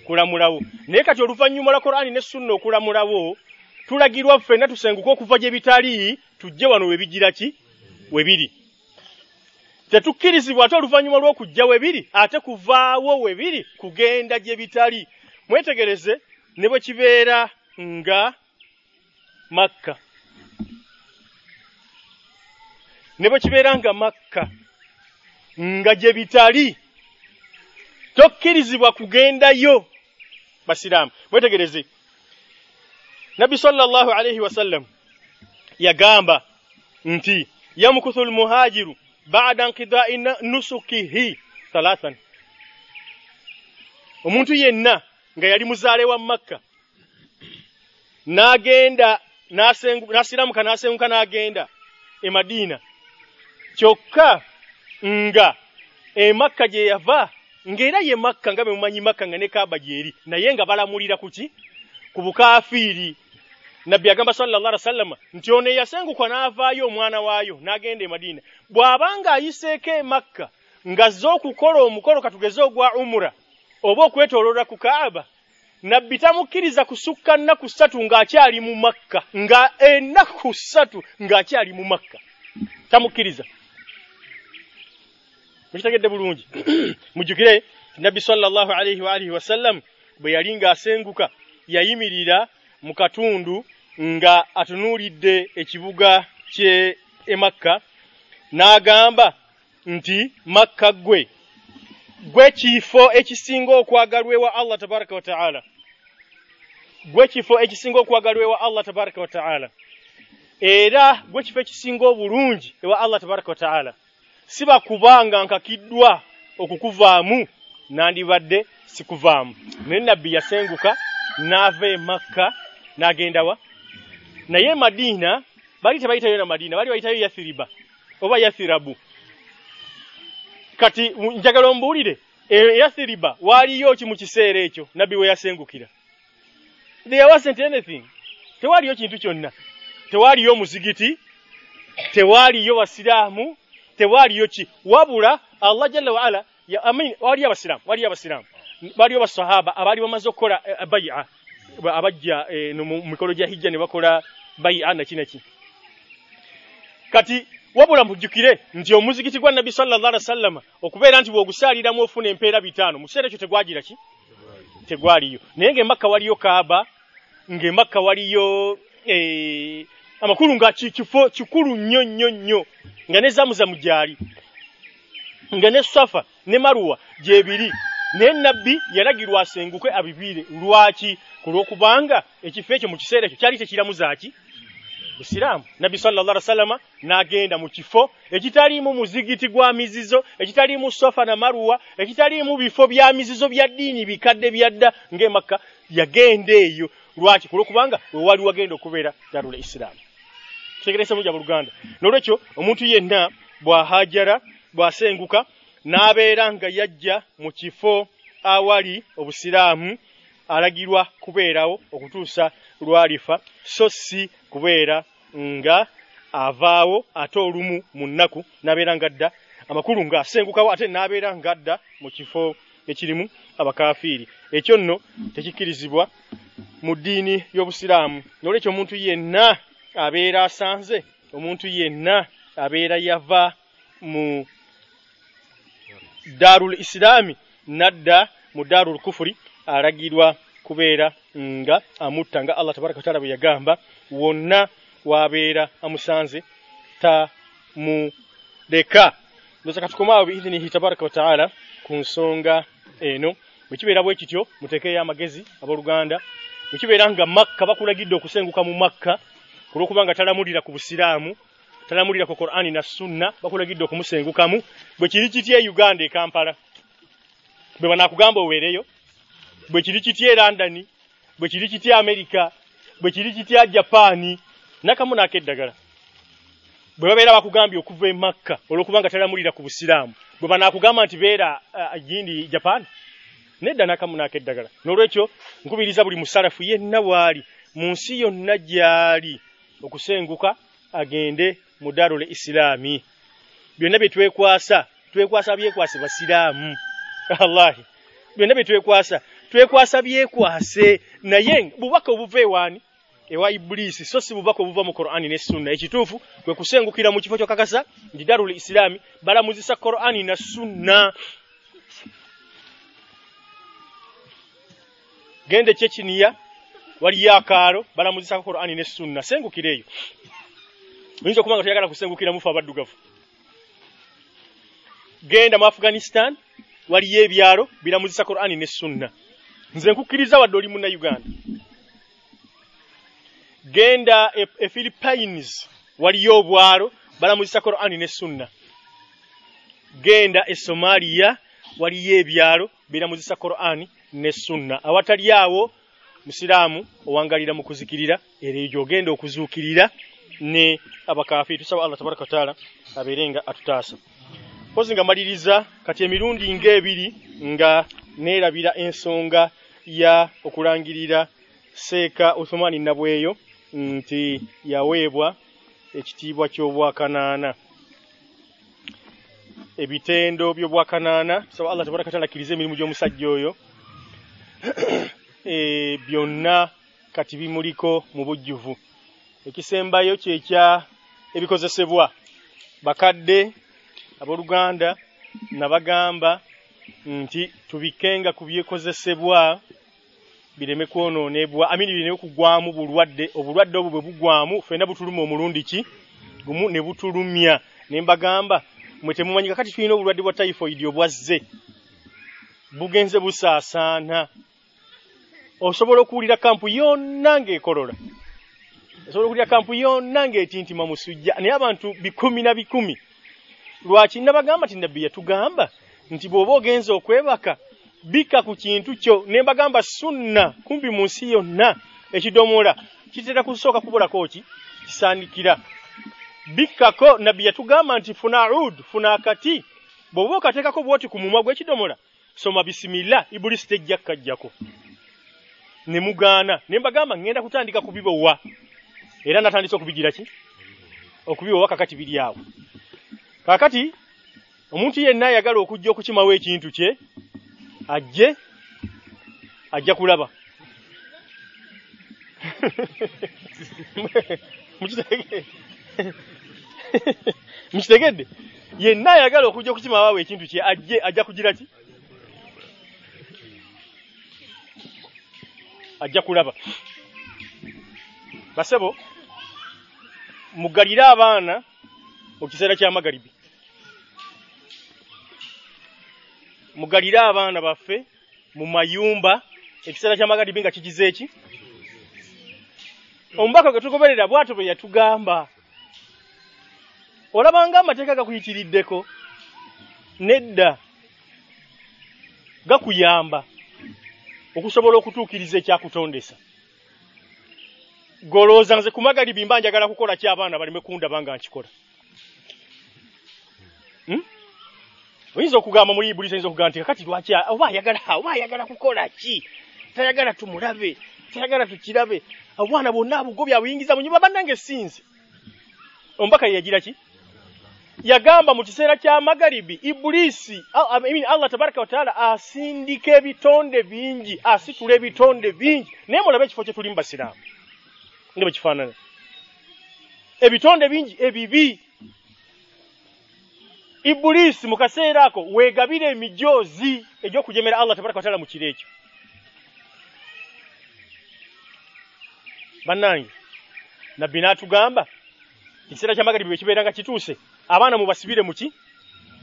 Kulamulawo. Naye kati oluvannyuma lwa qur'ani ne sunna okulamulawo tulagirwa ffenna tusenguke okuva gye bitali tujje wano we bigira ki we biri tetukkirizibwa ate oluvannyuma lw'okujja we biri ate kuvaawo we biri kugenda gye bitali. Mwetegereze ne bwe kibeera nga makka. Ne bwe kibeera nga makka nga gye bitali. Tokkirizibwa kugendayo basiraamu. Mwetegereze. Nabbi sallallahu alayhi wasallam yagamba nti yamkuthu lmuhajiru bada nkidai nusukihi thalathan. Omuntu yenna nga yali muzaale wa makka n'agenda n'asiramuka n'asenguka n'agenda e madiina kyokka nga emakka gye yava ng'era ye makka nga bemumanyi makka nga ne kaaba gyeri naye nga balamulira kuki ku bukaafiiri nabbi agamba sallallahu alaihi wasallam nti ono eyasenguka n'avaayo omwana waayo n'agenda e madiina. Bw'abanga ayiseeko e makka ng'azze okukola omukolo katugeze ogwa umura oba okwetooloola ku kaaba nabbi tamukkiriza kusukka nnaku ssatu ng'akyali mu makka nga ennaku ssatu ng'akyali mu makka. Tamukkiriza. Mukitegedde bulungi. *clears throat* Mujjukire nabbi sallallahu alaihi wa alihi wasallam bwe yali ng'asenguka yayimirira mu katundu nga atunuulidde ekibuga kye e makka n'agamba nti makka ggwe gwe kifo ekisinga okwagalwa ewa allah tabaraka wa taala. Gwe kifo ekisinga okwagalwa ewa allah tabaraka wa taala. Era gwe kifo ekisinga obulungi ewa allah tabaraka wa taala. Si bakubanga nkakiddwa okukuvaamu nandibadde sikuvaamu. Naye nabbi yasenguka n'ava e makka n'agenda wa naye madiina bali tebayitayo na madiina bali bayitayo yathiriba oba yathirabu kati njagala ombuulire e yathiriba waaliyo ki mu kiseera ekyo nabbi we yasengukira? There wasn't anything. Tewaaliyo kintu kyonna. Tewaaliyo muzigiti tewaaliyo basiraamu tewaaliyo ki? Wabula allah jalla waala amin waliyo abasiraamu waliyo abasiraamu baliyo basahaba abaali bamaze okukola uh, bai'a abajja eh, mu mikolo gya hijja ne bakola bai'a nakinaki kati wabula mujjukire nti omuzikiti gwa nabbi sallallahu alaihi wasallam okubeera nti bw'ogusaaliramu ofuna empeera bitaano mu kiseera ekyo tegwagira ki? Tegwaliyo. Naye ng'emakka waliyo kaaba ng'emakka waliyo eh, amakulu nga kifo kikulu nnyo nnyo nnyo nga ne zamuzamu gyali nga ne safa ne maruwa gyebiri naye nabbi yalagirwa asenguke abibiire. Lwaki? Ku lw'okubanga ekifo ekyo mu kiseera ekyo kyali tekiramuzaaki busiraamu nabbi sallallahu alaihi wasallama n'agenda mu kifo ekitaliimu muzigiti gwa mizizo ekitaliimu sofa na maruwa ekitaliimu bifo bya mizizo bya ddiini bikadde byadda ng'emakka yagenda eyo. Lwaki? Ku lw'okubanga wewali wagenda okubeera darul isiraamu kitegeresa bulya buluganda n'olwekyo omuntu yenna bw'ahajara bw'asenguka n'abeera nga yajja mu kifo awali obusiraamu alagirwa kubeerawo okutuusa lwalifa so si kubeera nga avaawo ate olumu mu nnaku n'abeera nga adda amakulu nga asengukawo ate n'abeera nga adda mu kifo ekirimu abakaafiiri ekyo nno tekikkirizibwa mu ddiini y'obusiraamu. N'olwekyo omuntu yenna abeera asanze omuntu yenna abeera yava mu darul islaami nadda mu darul kufuri alagirwa kubeera nga amutta nga allah tabaraka wataala bwe yagamba wonna wabeera amusanze tamuleka ndoza katukomaawo biidhinihi tabaraka wataala ku nsonga eno. Bwe kibeera bwe kityo muteekeyo amagezi abooluganda. Bwe kibeera nga makka bakulagidde okusenguka mu makka olw'okubanga talamulira ku busiraamu talamulira ku qur'ani na sunna bakulagidde okumusengukamu bwe kiri kitya e uganda e kampala? Bwe banakugamba oweereyo? Bwe kiri kitya e londoni bwe kiri kitya amerika bwe kiri kitya japaani nakamu nakeddagala. Bwe babeera bakugambye okuva e makka olw'okubanga talamulira ku busiraamu bwe banakugamba nti beera uh, gindi japaani nedda nakamu nakeddagala. N'olwekyo nkubiriza buli musalafu yenna bw'ali mu nsi yonna gy'ali okusenguka agende mu darul islaami byonna bye twekwasa twekwasa byekwase basiraamu. *laughs* Allahi byonna bye twekwasa twekwasa byekwase. Naye bubaka obuva ewaani ewa ibulisi so si bubaka obuva mu qur'ani ne sunna. Ekituufu kwe kusengukira mu kifo kyokakasa nti darul islaami balamuzisa qur'ani na sunna. Gende kyekiniya waliyo akaalo balamuzisa qur'ani ne sunna. Sengukira eyo oyinza okuba nga toyagala kusengukira mufu abaddugavu. Genda mu afghanistan waliyo ebyalo biramuzisa qur'ani ne sunna. Nze nkukkiriza wadde oli munnauganda genda e, e philippines waliyo obwalo balamuzisa qur'ani ne sunna. Genda e somalia waliyo ebyalo biramuzisa qur'ani ne sunna. Awatali awo musiraamu owangalira mu kuzikirira era egyo ogenda okuzuukirira ne abakaafi tusaba allah tabaraka wataala abeere nga atutaasa. Mpozi nga maliriza kati emirundi ng'ebiri nga neerabira ensonga ya okulangirira seeka uthumani nabweyo nti yaweebwa ekitiibwa ky'obwakanaana. Ebitendo by'obwakanaana tusaba allah tabaraka wataala akkiriza emirimu gy'omusajja oyo e, *clears throat* byonna kati bimuliko mu bujjuvu ekisembayo kyekya ebikozesebwa. Bakadde abooluganda nabagamba nti tubikenga ku byekozesebwa bireme kwonoonebwa. Amini bireme kugwamu bulwadde. Obulwadde obwo bwe bugwamu ffenna butuluma omulundi ki? Gumu ne butulumya. Ne mbagamba mwe temumanyi kakati tulina obulwadde bwa typhoid obwazze bugenze busaasaana. Osobola okuwulira kampu yonna ng'ekolola osobola okuwulira kampu yonna ng'etintima musujja. Naye abantu bikumi na bikumi. Lwaki nabagamba ti nabbi yatugamba nti bw'oba ogenza okwebaka bika ku kintu kyo. Ne mbagamba sunna kumpi mu nsi yonna ekidomola kitera kusooka kubulako ki? Kisandikira. Bikkako nabbi yatugamba nti funa ud funa akati. Bw'oba okateekako bwoti ku mumwa gw'ekidomola soma bisimilla ibulisi tejja kkajjako ne mugaana. Ne mbagamba ŋŋenda kutandika kubibowa era natandise okubigira ki? Okubibowa kakati biri awo. Kakati omuntu yenna ayagala okujja okukimawo ekintu kye ajje ajja kulaba. *laughs* *laughs* Mukitegedde? Yenna ayagala okujja okukimawawo ekintu kye ajje ajja kugira ki? Ajja kulaba. Basebo mugalire abaana mu kiseera ky'amagalibi mugalire abaana baffe mu mayumba. Ekiseera ky'amagalibi nga kigize eki? Omubaka gwe tugoberera bwato bwe yatugamba olabanga amateeka gakuyitiriddeko nedda gakuyamba okusobola okutuukiriza ekyakutondesa golooza nze ku magalibi mba njagala kukola ki abaana baleme kundaba nga nkikola. Hmm? oyinza okugamba muri ibulisa oyinza okugamba nti kakati lwaki oba ayagala oba ayagala kukola ki? Tayagala tumulabe tayagala tukirabe. Obwana bwonna abugobya abuyingiza mu nyumba bannange sinze omubaka yeyagira ki? Yagamba mu kiseera kya magaribi ibulisi I mean, allah tabaraka wataala asindika ebitonde bingi asitula ebitonde bingi. Naye mulabe ekifo kye tuli mu basiraamu nga bwe kifaanana ebitonde bingi ebibi. Ibulisi mu kaseera ako weegabira emijoozi egy'okujemera allah tabaraka wataala mu kiro ekyo. Bannange nabbi n'atugamba ekiseera kyamagalibi bwe kibeera nga kituuse abaana mubasibire muki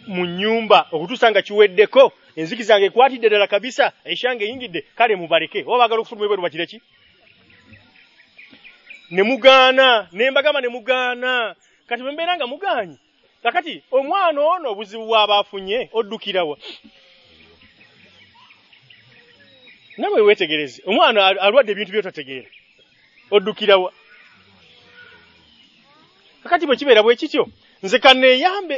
mu nyumba okutuusa nga kiweddeko enziki zange ekwatidde ddala kabisa eshange eyingidde kale mubaleke oba baagala okufuluma ebweru bakireki ne mugaana ne mbagamba ne mugaana. Kati bwe mbeera nga mugaanyi kakati omwana ono obuzibu bw'aba afunye oddukirawa nawe weetegereze omwana alwadde ebintu byotategeera oddukirawa kakati bwe kibeera bwe kityo nze kanneeyambe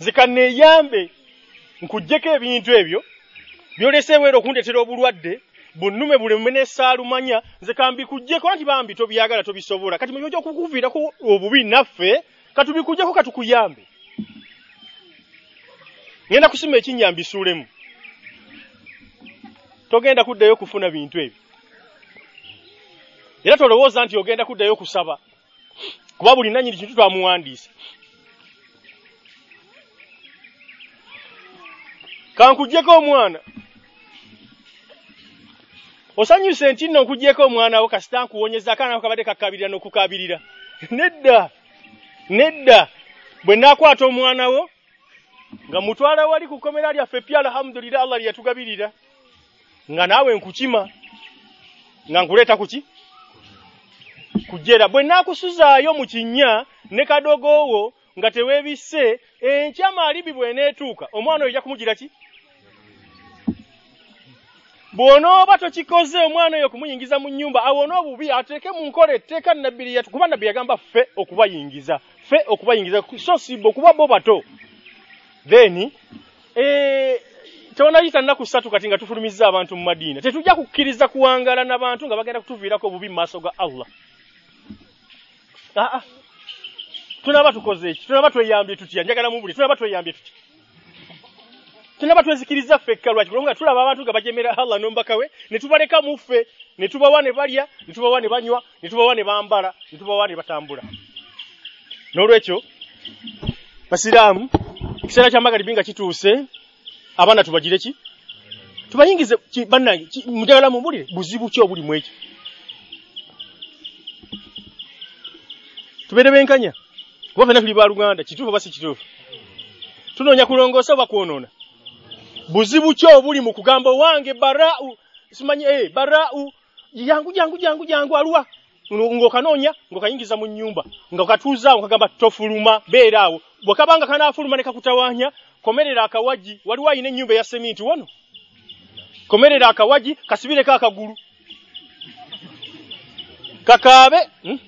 nze kanneeyambe nkuggyeko ebintu ebyo byoleseewo okundeetera obulwadde bunnume buleme n'essaalumanya nze kambikuggyeko anti bambi tobyagala tobisobola. Kati mubyoja okukuviirako obubi naffe katubikuggyeko katukuyambe. Ngenda kusima ekinnya mbisuulemu togenda kuddayo kufuna bintu ebyo. Era tolowooza nti ogenda kuddayo kusaba kuba buli nanyini kintu twamuwandiisa kankugyeko omwana osanyuse nti nno nkugyeko omwana wo kasita nkuwonyeza akaana kabadde kakabirira n'okukabirira nedda nedda bwe naakwata omwana wo nga mutwala wali ku kkomera lyaffe pya alhamdulillah allah lyeyatugabirira nga naawe nkukima nga nkuleeta kuki kujera bwe naakusuzaayo mu kinnya ne kadogoowo nga teweebisse enkya maalibi bw'eneetuuka omwana oyo ojja kumugira ki bw'onooba tokikoze omwana oyo okumuyingiza mu nnyumba awone obubi ateeke mu nkola etteeka nabbi yatu kuba nabbi yagamba ffe okubayingiza ffe okubayingiza so sibba okuba bo bato. Then eh, tonayita nnaku ssatu kati nga tufulumizza abantu mu madiina. Tetujja kukkiriza kuwangala n'abantu nga bagenda kutuviirako obubi mu maaso ga allah. Aa tunaba tukoze eki tunaba tweyambye tutya? Njagala mubuli tunaba tweyambye tutya tunaba twezikiriza ffekka lwaki? Kubanga tulaba abantu nga bajemera allah n'omubaka we ne tubaleka mu ffe ne tubawa ne balya ne tubawa ne banywa ne tubawa ne bambala ne tubawa ne batambula. N'olwekyo basiraamu ekiseera kyamagalibi nga kituuse abaana tubagire ki? Tubayingize bannange mujagala mubulire buzibu ki obuli mu ekyo? Tubeere benkanya? Kuba fena tuli baluganda kituufu oba si kituufu? Tunoonya kulongoosa oba kwonoona buzibu ki obuli mu kugamba owange barau simanyi eh barau jangu jangu jangu jangu aluwa ng'okanoonya ng'okayingiza mu nnyumba ng'okatuuzaawo nkagamba tofuluma beeraawo bwekabanga kanaafuluma ne kakutawaanya komerera akawagi waliwo ayina ennyumba eya seminti wano komerera akawagi kasibireko akagulu. Kakaabe hmm?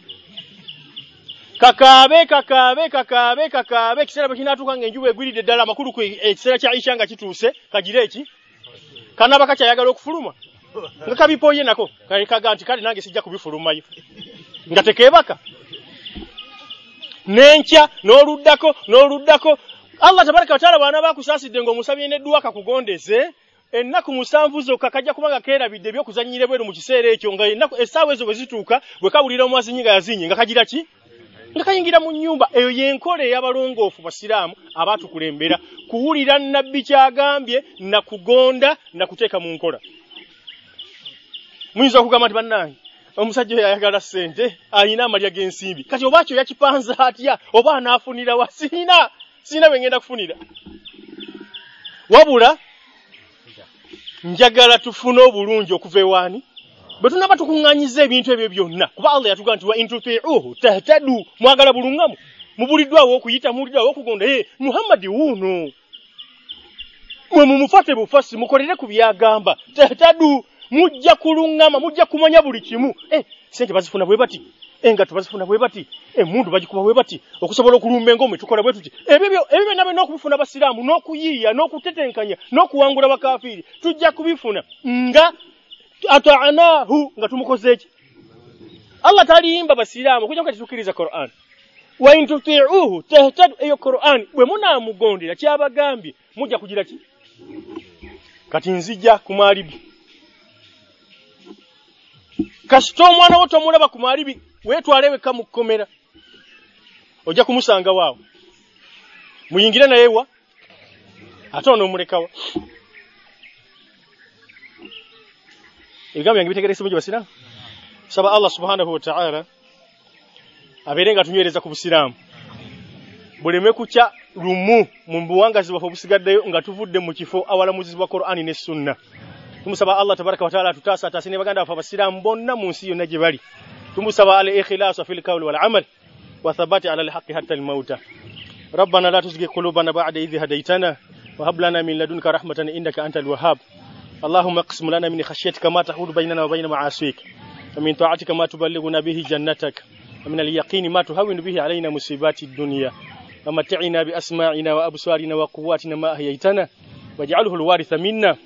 Kakaabe kakaabe kakaabe kakaabe ekiseera bwe kinaatuuka ng'enjuba egwiridde ddala amakulu ku ekiseera kya isha nga kituuse kagire eki? Kanaaba kakyayagala okufuluma nga kabipoye nako. Kaga nti kale nange sijja kubifulumayo nga tekeebaka n'enkya n'oluddako n'oluddako. Allah tabaraka wataala bwana bakusaasidde ng'omusabye n'edduwa kakugondeze ennaku musanvu zokka kajja kuba nga keerabidde ebyokuzannyira bweru mu kiseera ekyo nga essaawa ezo bwe zituuka bwe kawulira omwazinyi nga yazinye nga kagira ki nga kayingira mu nnyumba eyo y'enkola ey'abalongoofu basiraamu abaatukulembera kuwulira nnabbi kyagambye nakugonda nakuteeka mu nkola. Muyinza okugamba nti bannange omusajja oyo ayagala ssente ayina amalya g'ensimbi. Kati oba kyo yakipanza atya? Oba anaafunira wa? Siina siina bwe ngenda kufunira. Wabula njagala tufune obulungi okuva ewaani bwe tunaba tukuŋŋanyiza ebintu ebyo byonna kuba allah yatugaa nti wa intutiuhu tahtadu mwagala buluŋŋamu mubuliddwawo okuyita mubuliddwawo okugonda. Ye muhammadi wuuno mwe mumufate bufasi mukolere ku byagamba. Tahtadu mujja kuluŋŋama mujja kumanya buli kimu. Eh, sente bazifuna bwe bati engato bazifuna bwe bati emundu bagikuba bwe bati okusobola okulumba engomwe tukola bwe tuti. Ebyo byonna byonna okubifuna abasiraamu n'okuyiiya n'okutetenkanya n'okuwangula bakafiiri tujja kubifuna. Nga ataanahu nga tumukoze eki allah taliyimba basiraamu okujja nga tetukkiriza quran. Wa in tutiuhu tahtadu eyo quran bwe munaamugondera kyabagambye mujja kugira ki? Kati nzija ku maalibi kasita omwana wo tomulaba ku maalibi weetwale wekka mu kkomera ojja kumusanga waawo muyingire naye wa? Ate onoomulekawa ebigambo byange bitegerese bulungi basiraamu saba allah subhanahu wataala abeere nga tunywereza ku busiraamu buleme kukya lumu mu buwangazi bwaffe obusigaddeyo nga tuvudde mu kifo awalamuzizibwa qur'ani ne sunna tumusaba allah tabaraka wataala atutaasa ataase ne baganda baffe abasiraamu bonna mu nsi yonna gye bali tumusaba al ikhilasa fi lkawli walamal wathabati ala lhaqi hatta almauta ربنا لا تزغ قلوبنا بعد إذ هديتنا وهب لنا من لدنك رحمة إنك أنت الوهاب اللهم اقسم لنا من خشيتك ما تحول بيننا وبين معاصيك ومن طاعتك ما تبلغنا به جنتك ومن اليقين ما تهون به علينا مصيبات الدنيا. ومتعنا بأسماعنا وأبصارنا وقواتنا ما أحييتنا واجعله الوارث منا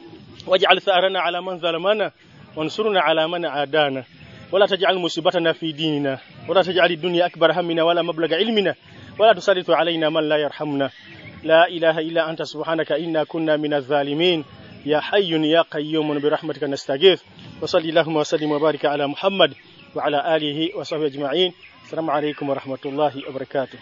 واجعل ثأرنا على من ظلمنا وانصرنا على من عادانا. ولا تجعل مصيبتنا في ديننا ولا تجعل الدنيا أكبر همنا ولا مبلغ علمنا ولا تسلط علينا من لا يرحمنا. لا إله إلا أنت سبحانك إنا كنا من الظالمين. يا حي يا قيوم برحمتك نستغيث. وصلي اللهم وسلم وبارك على محمد وعلى آله وصحبه أجمعين. السلام عليكم ورحمة الله وبركاته.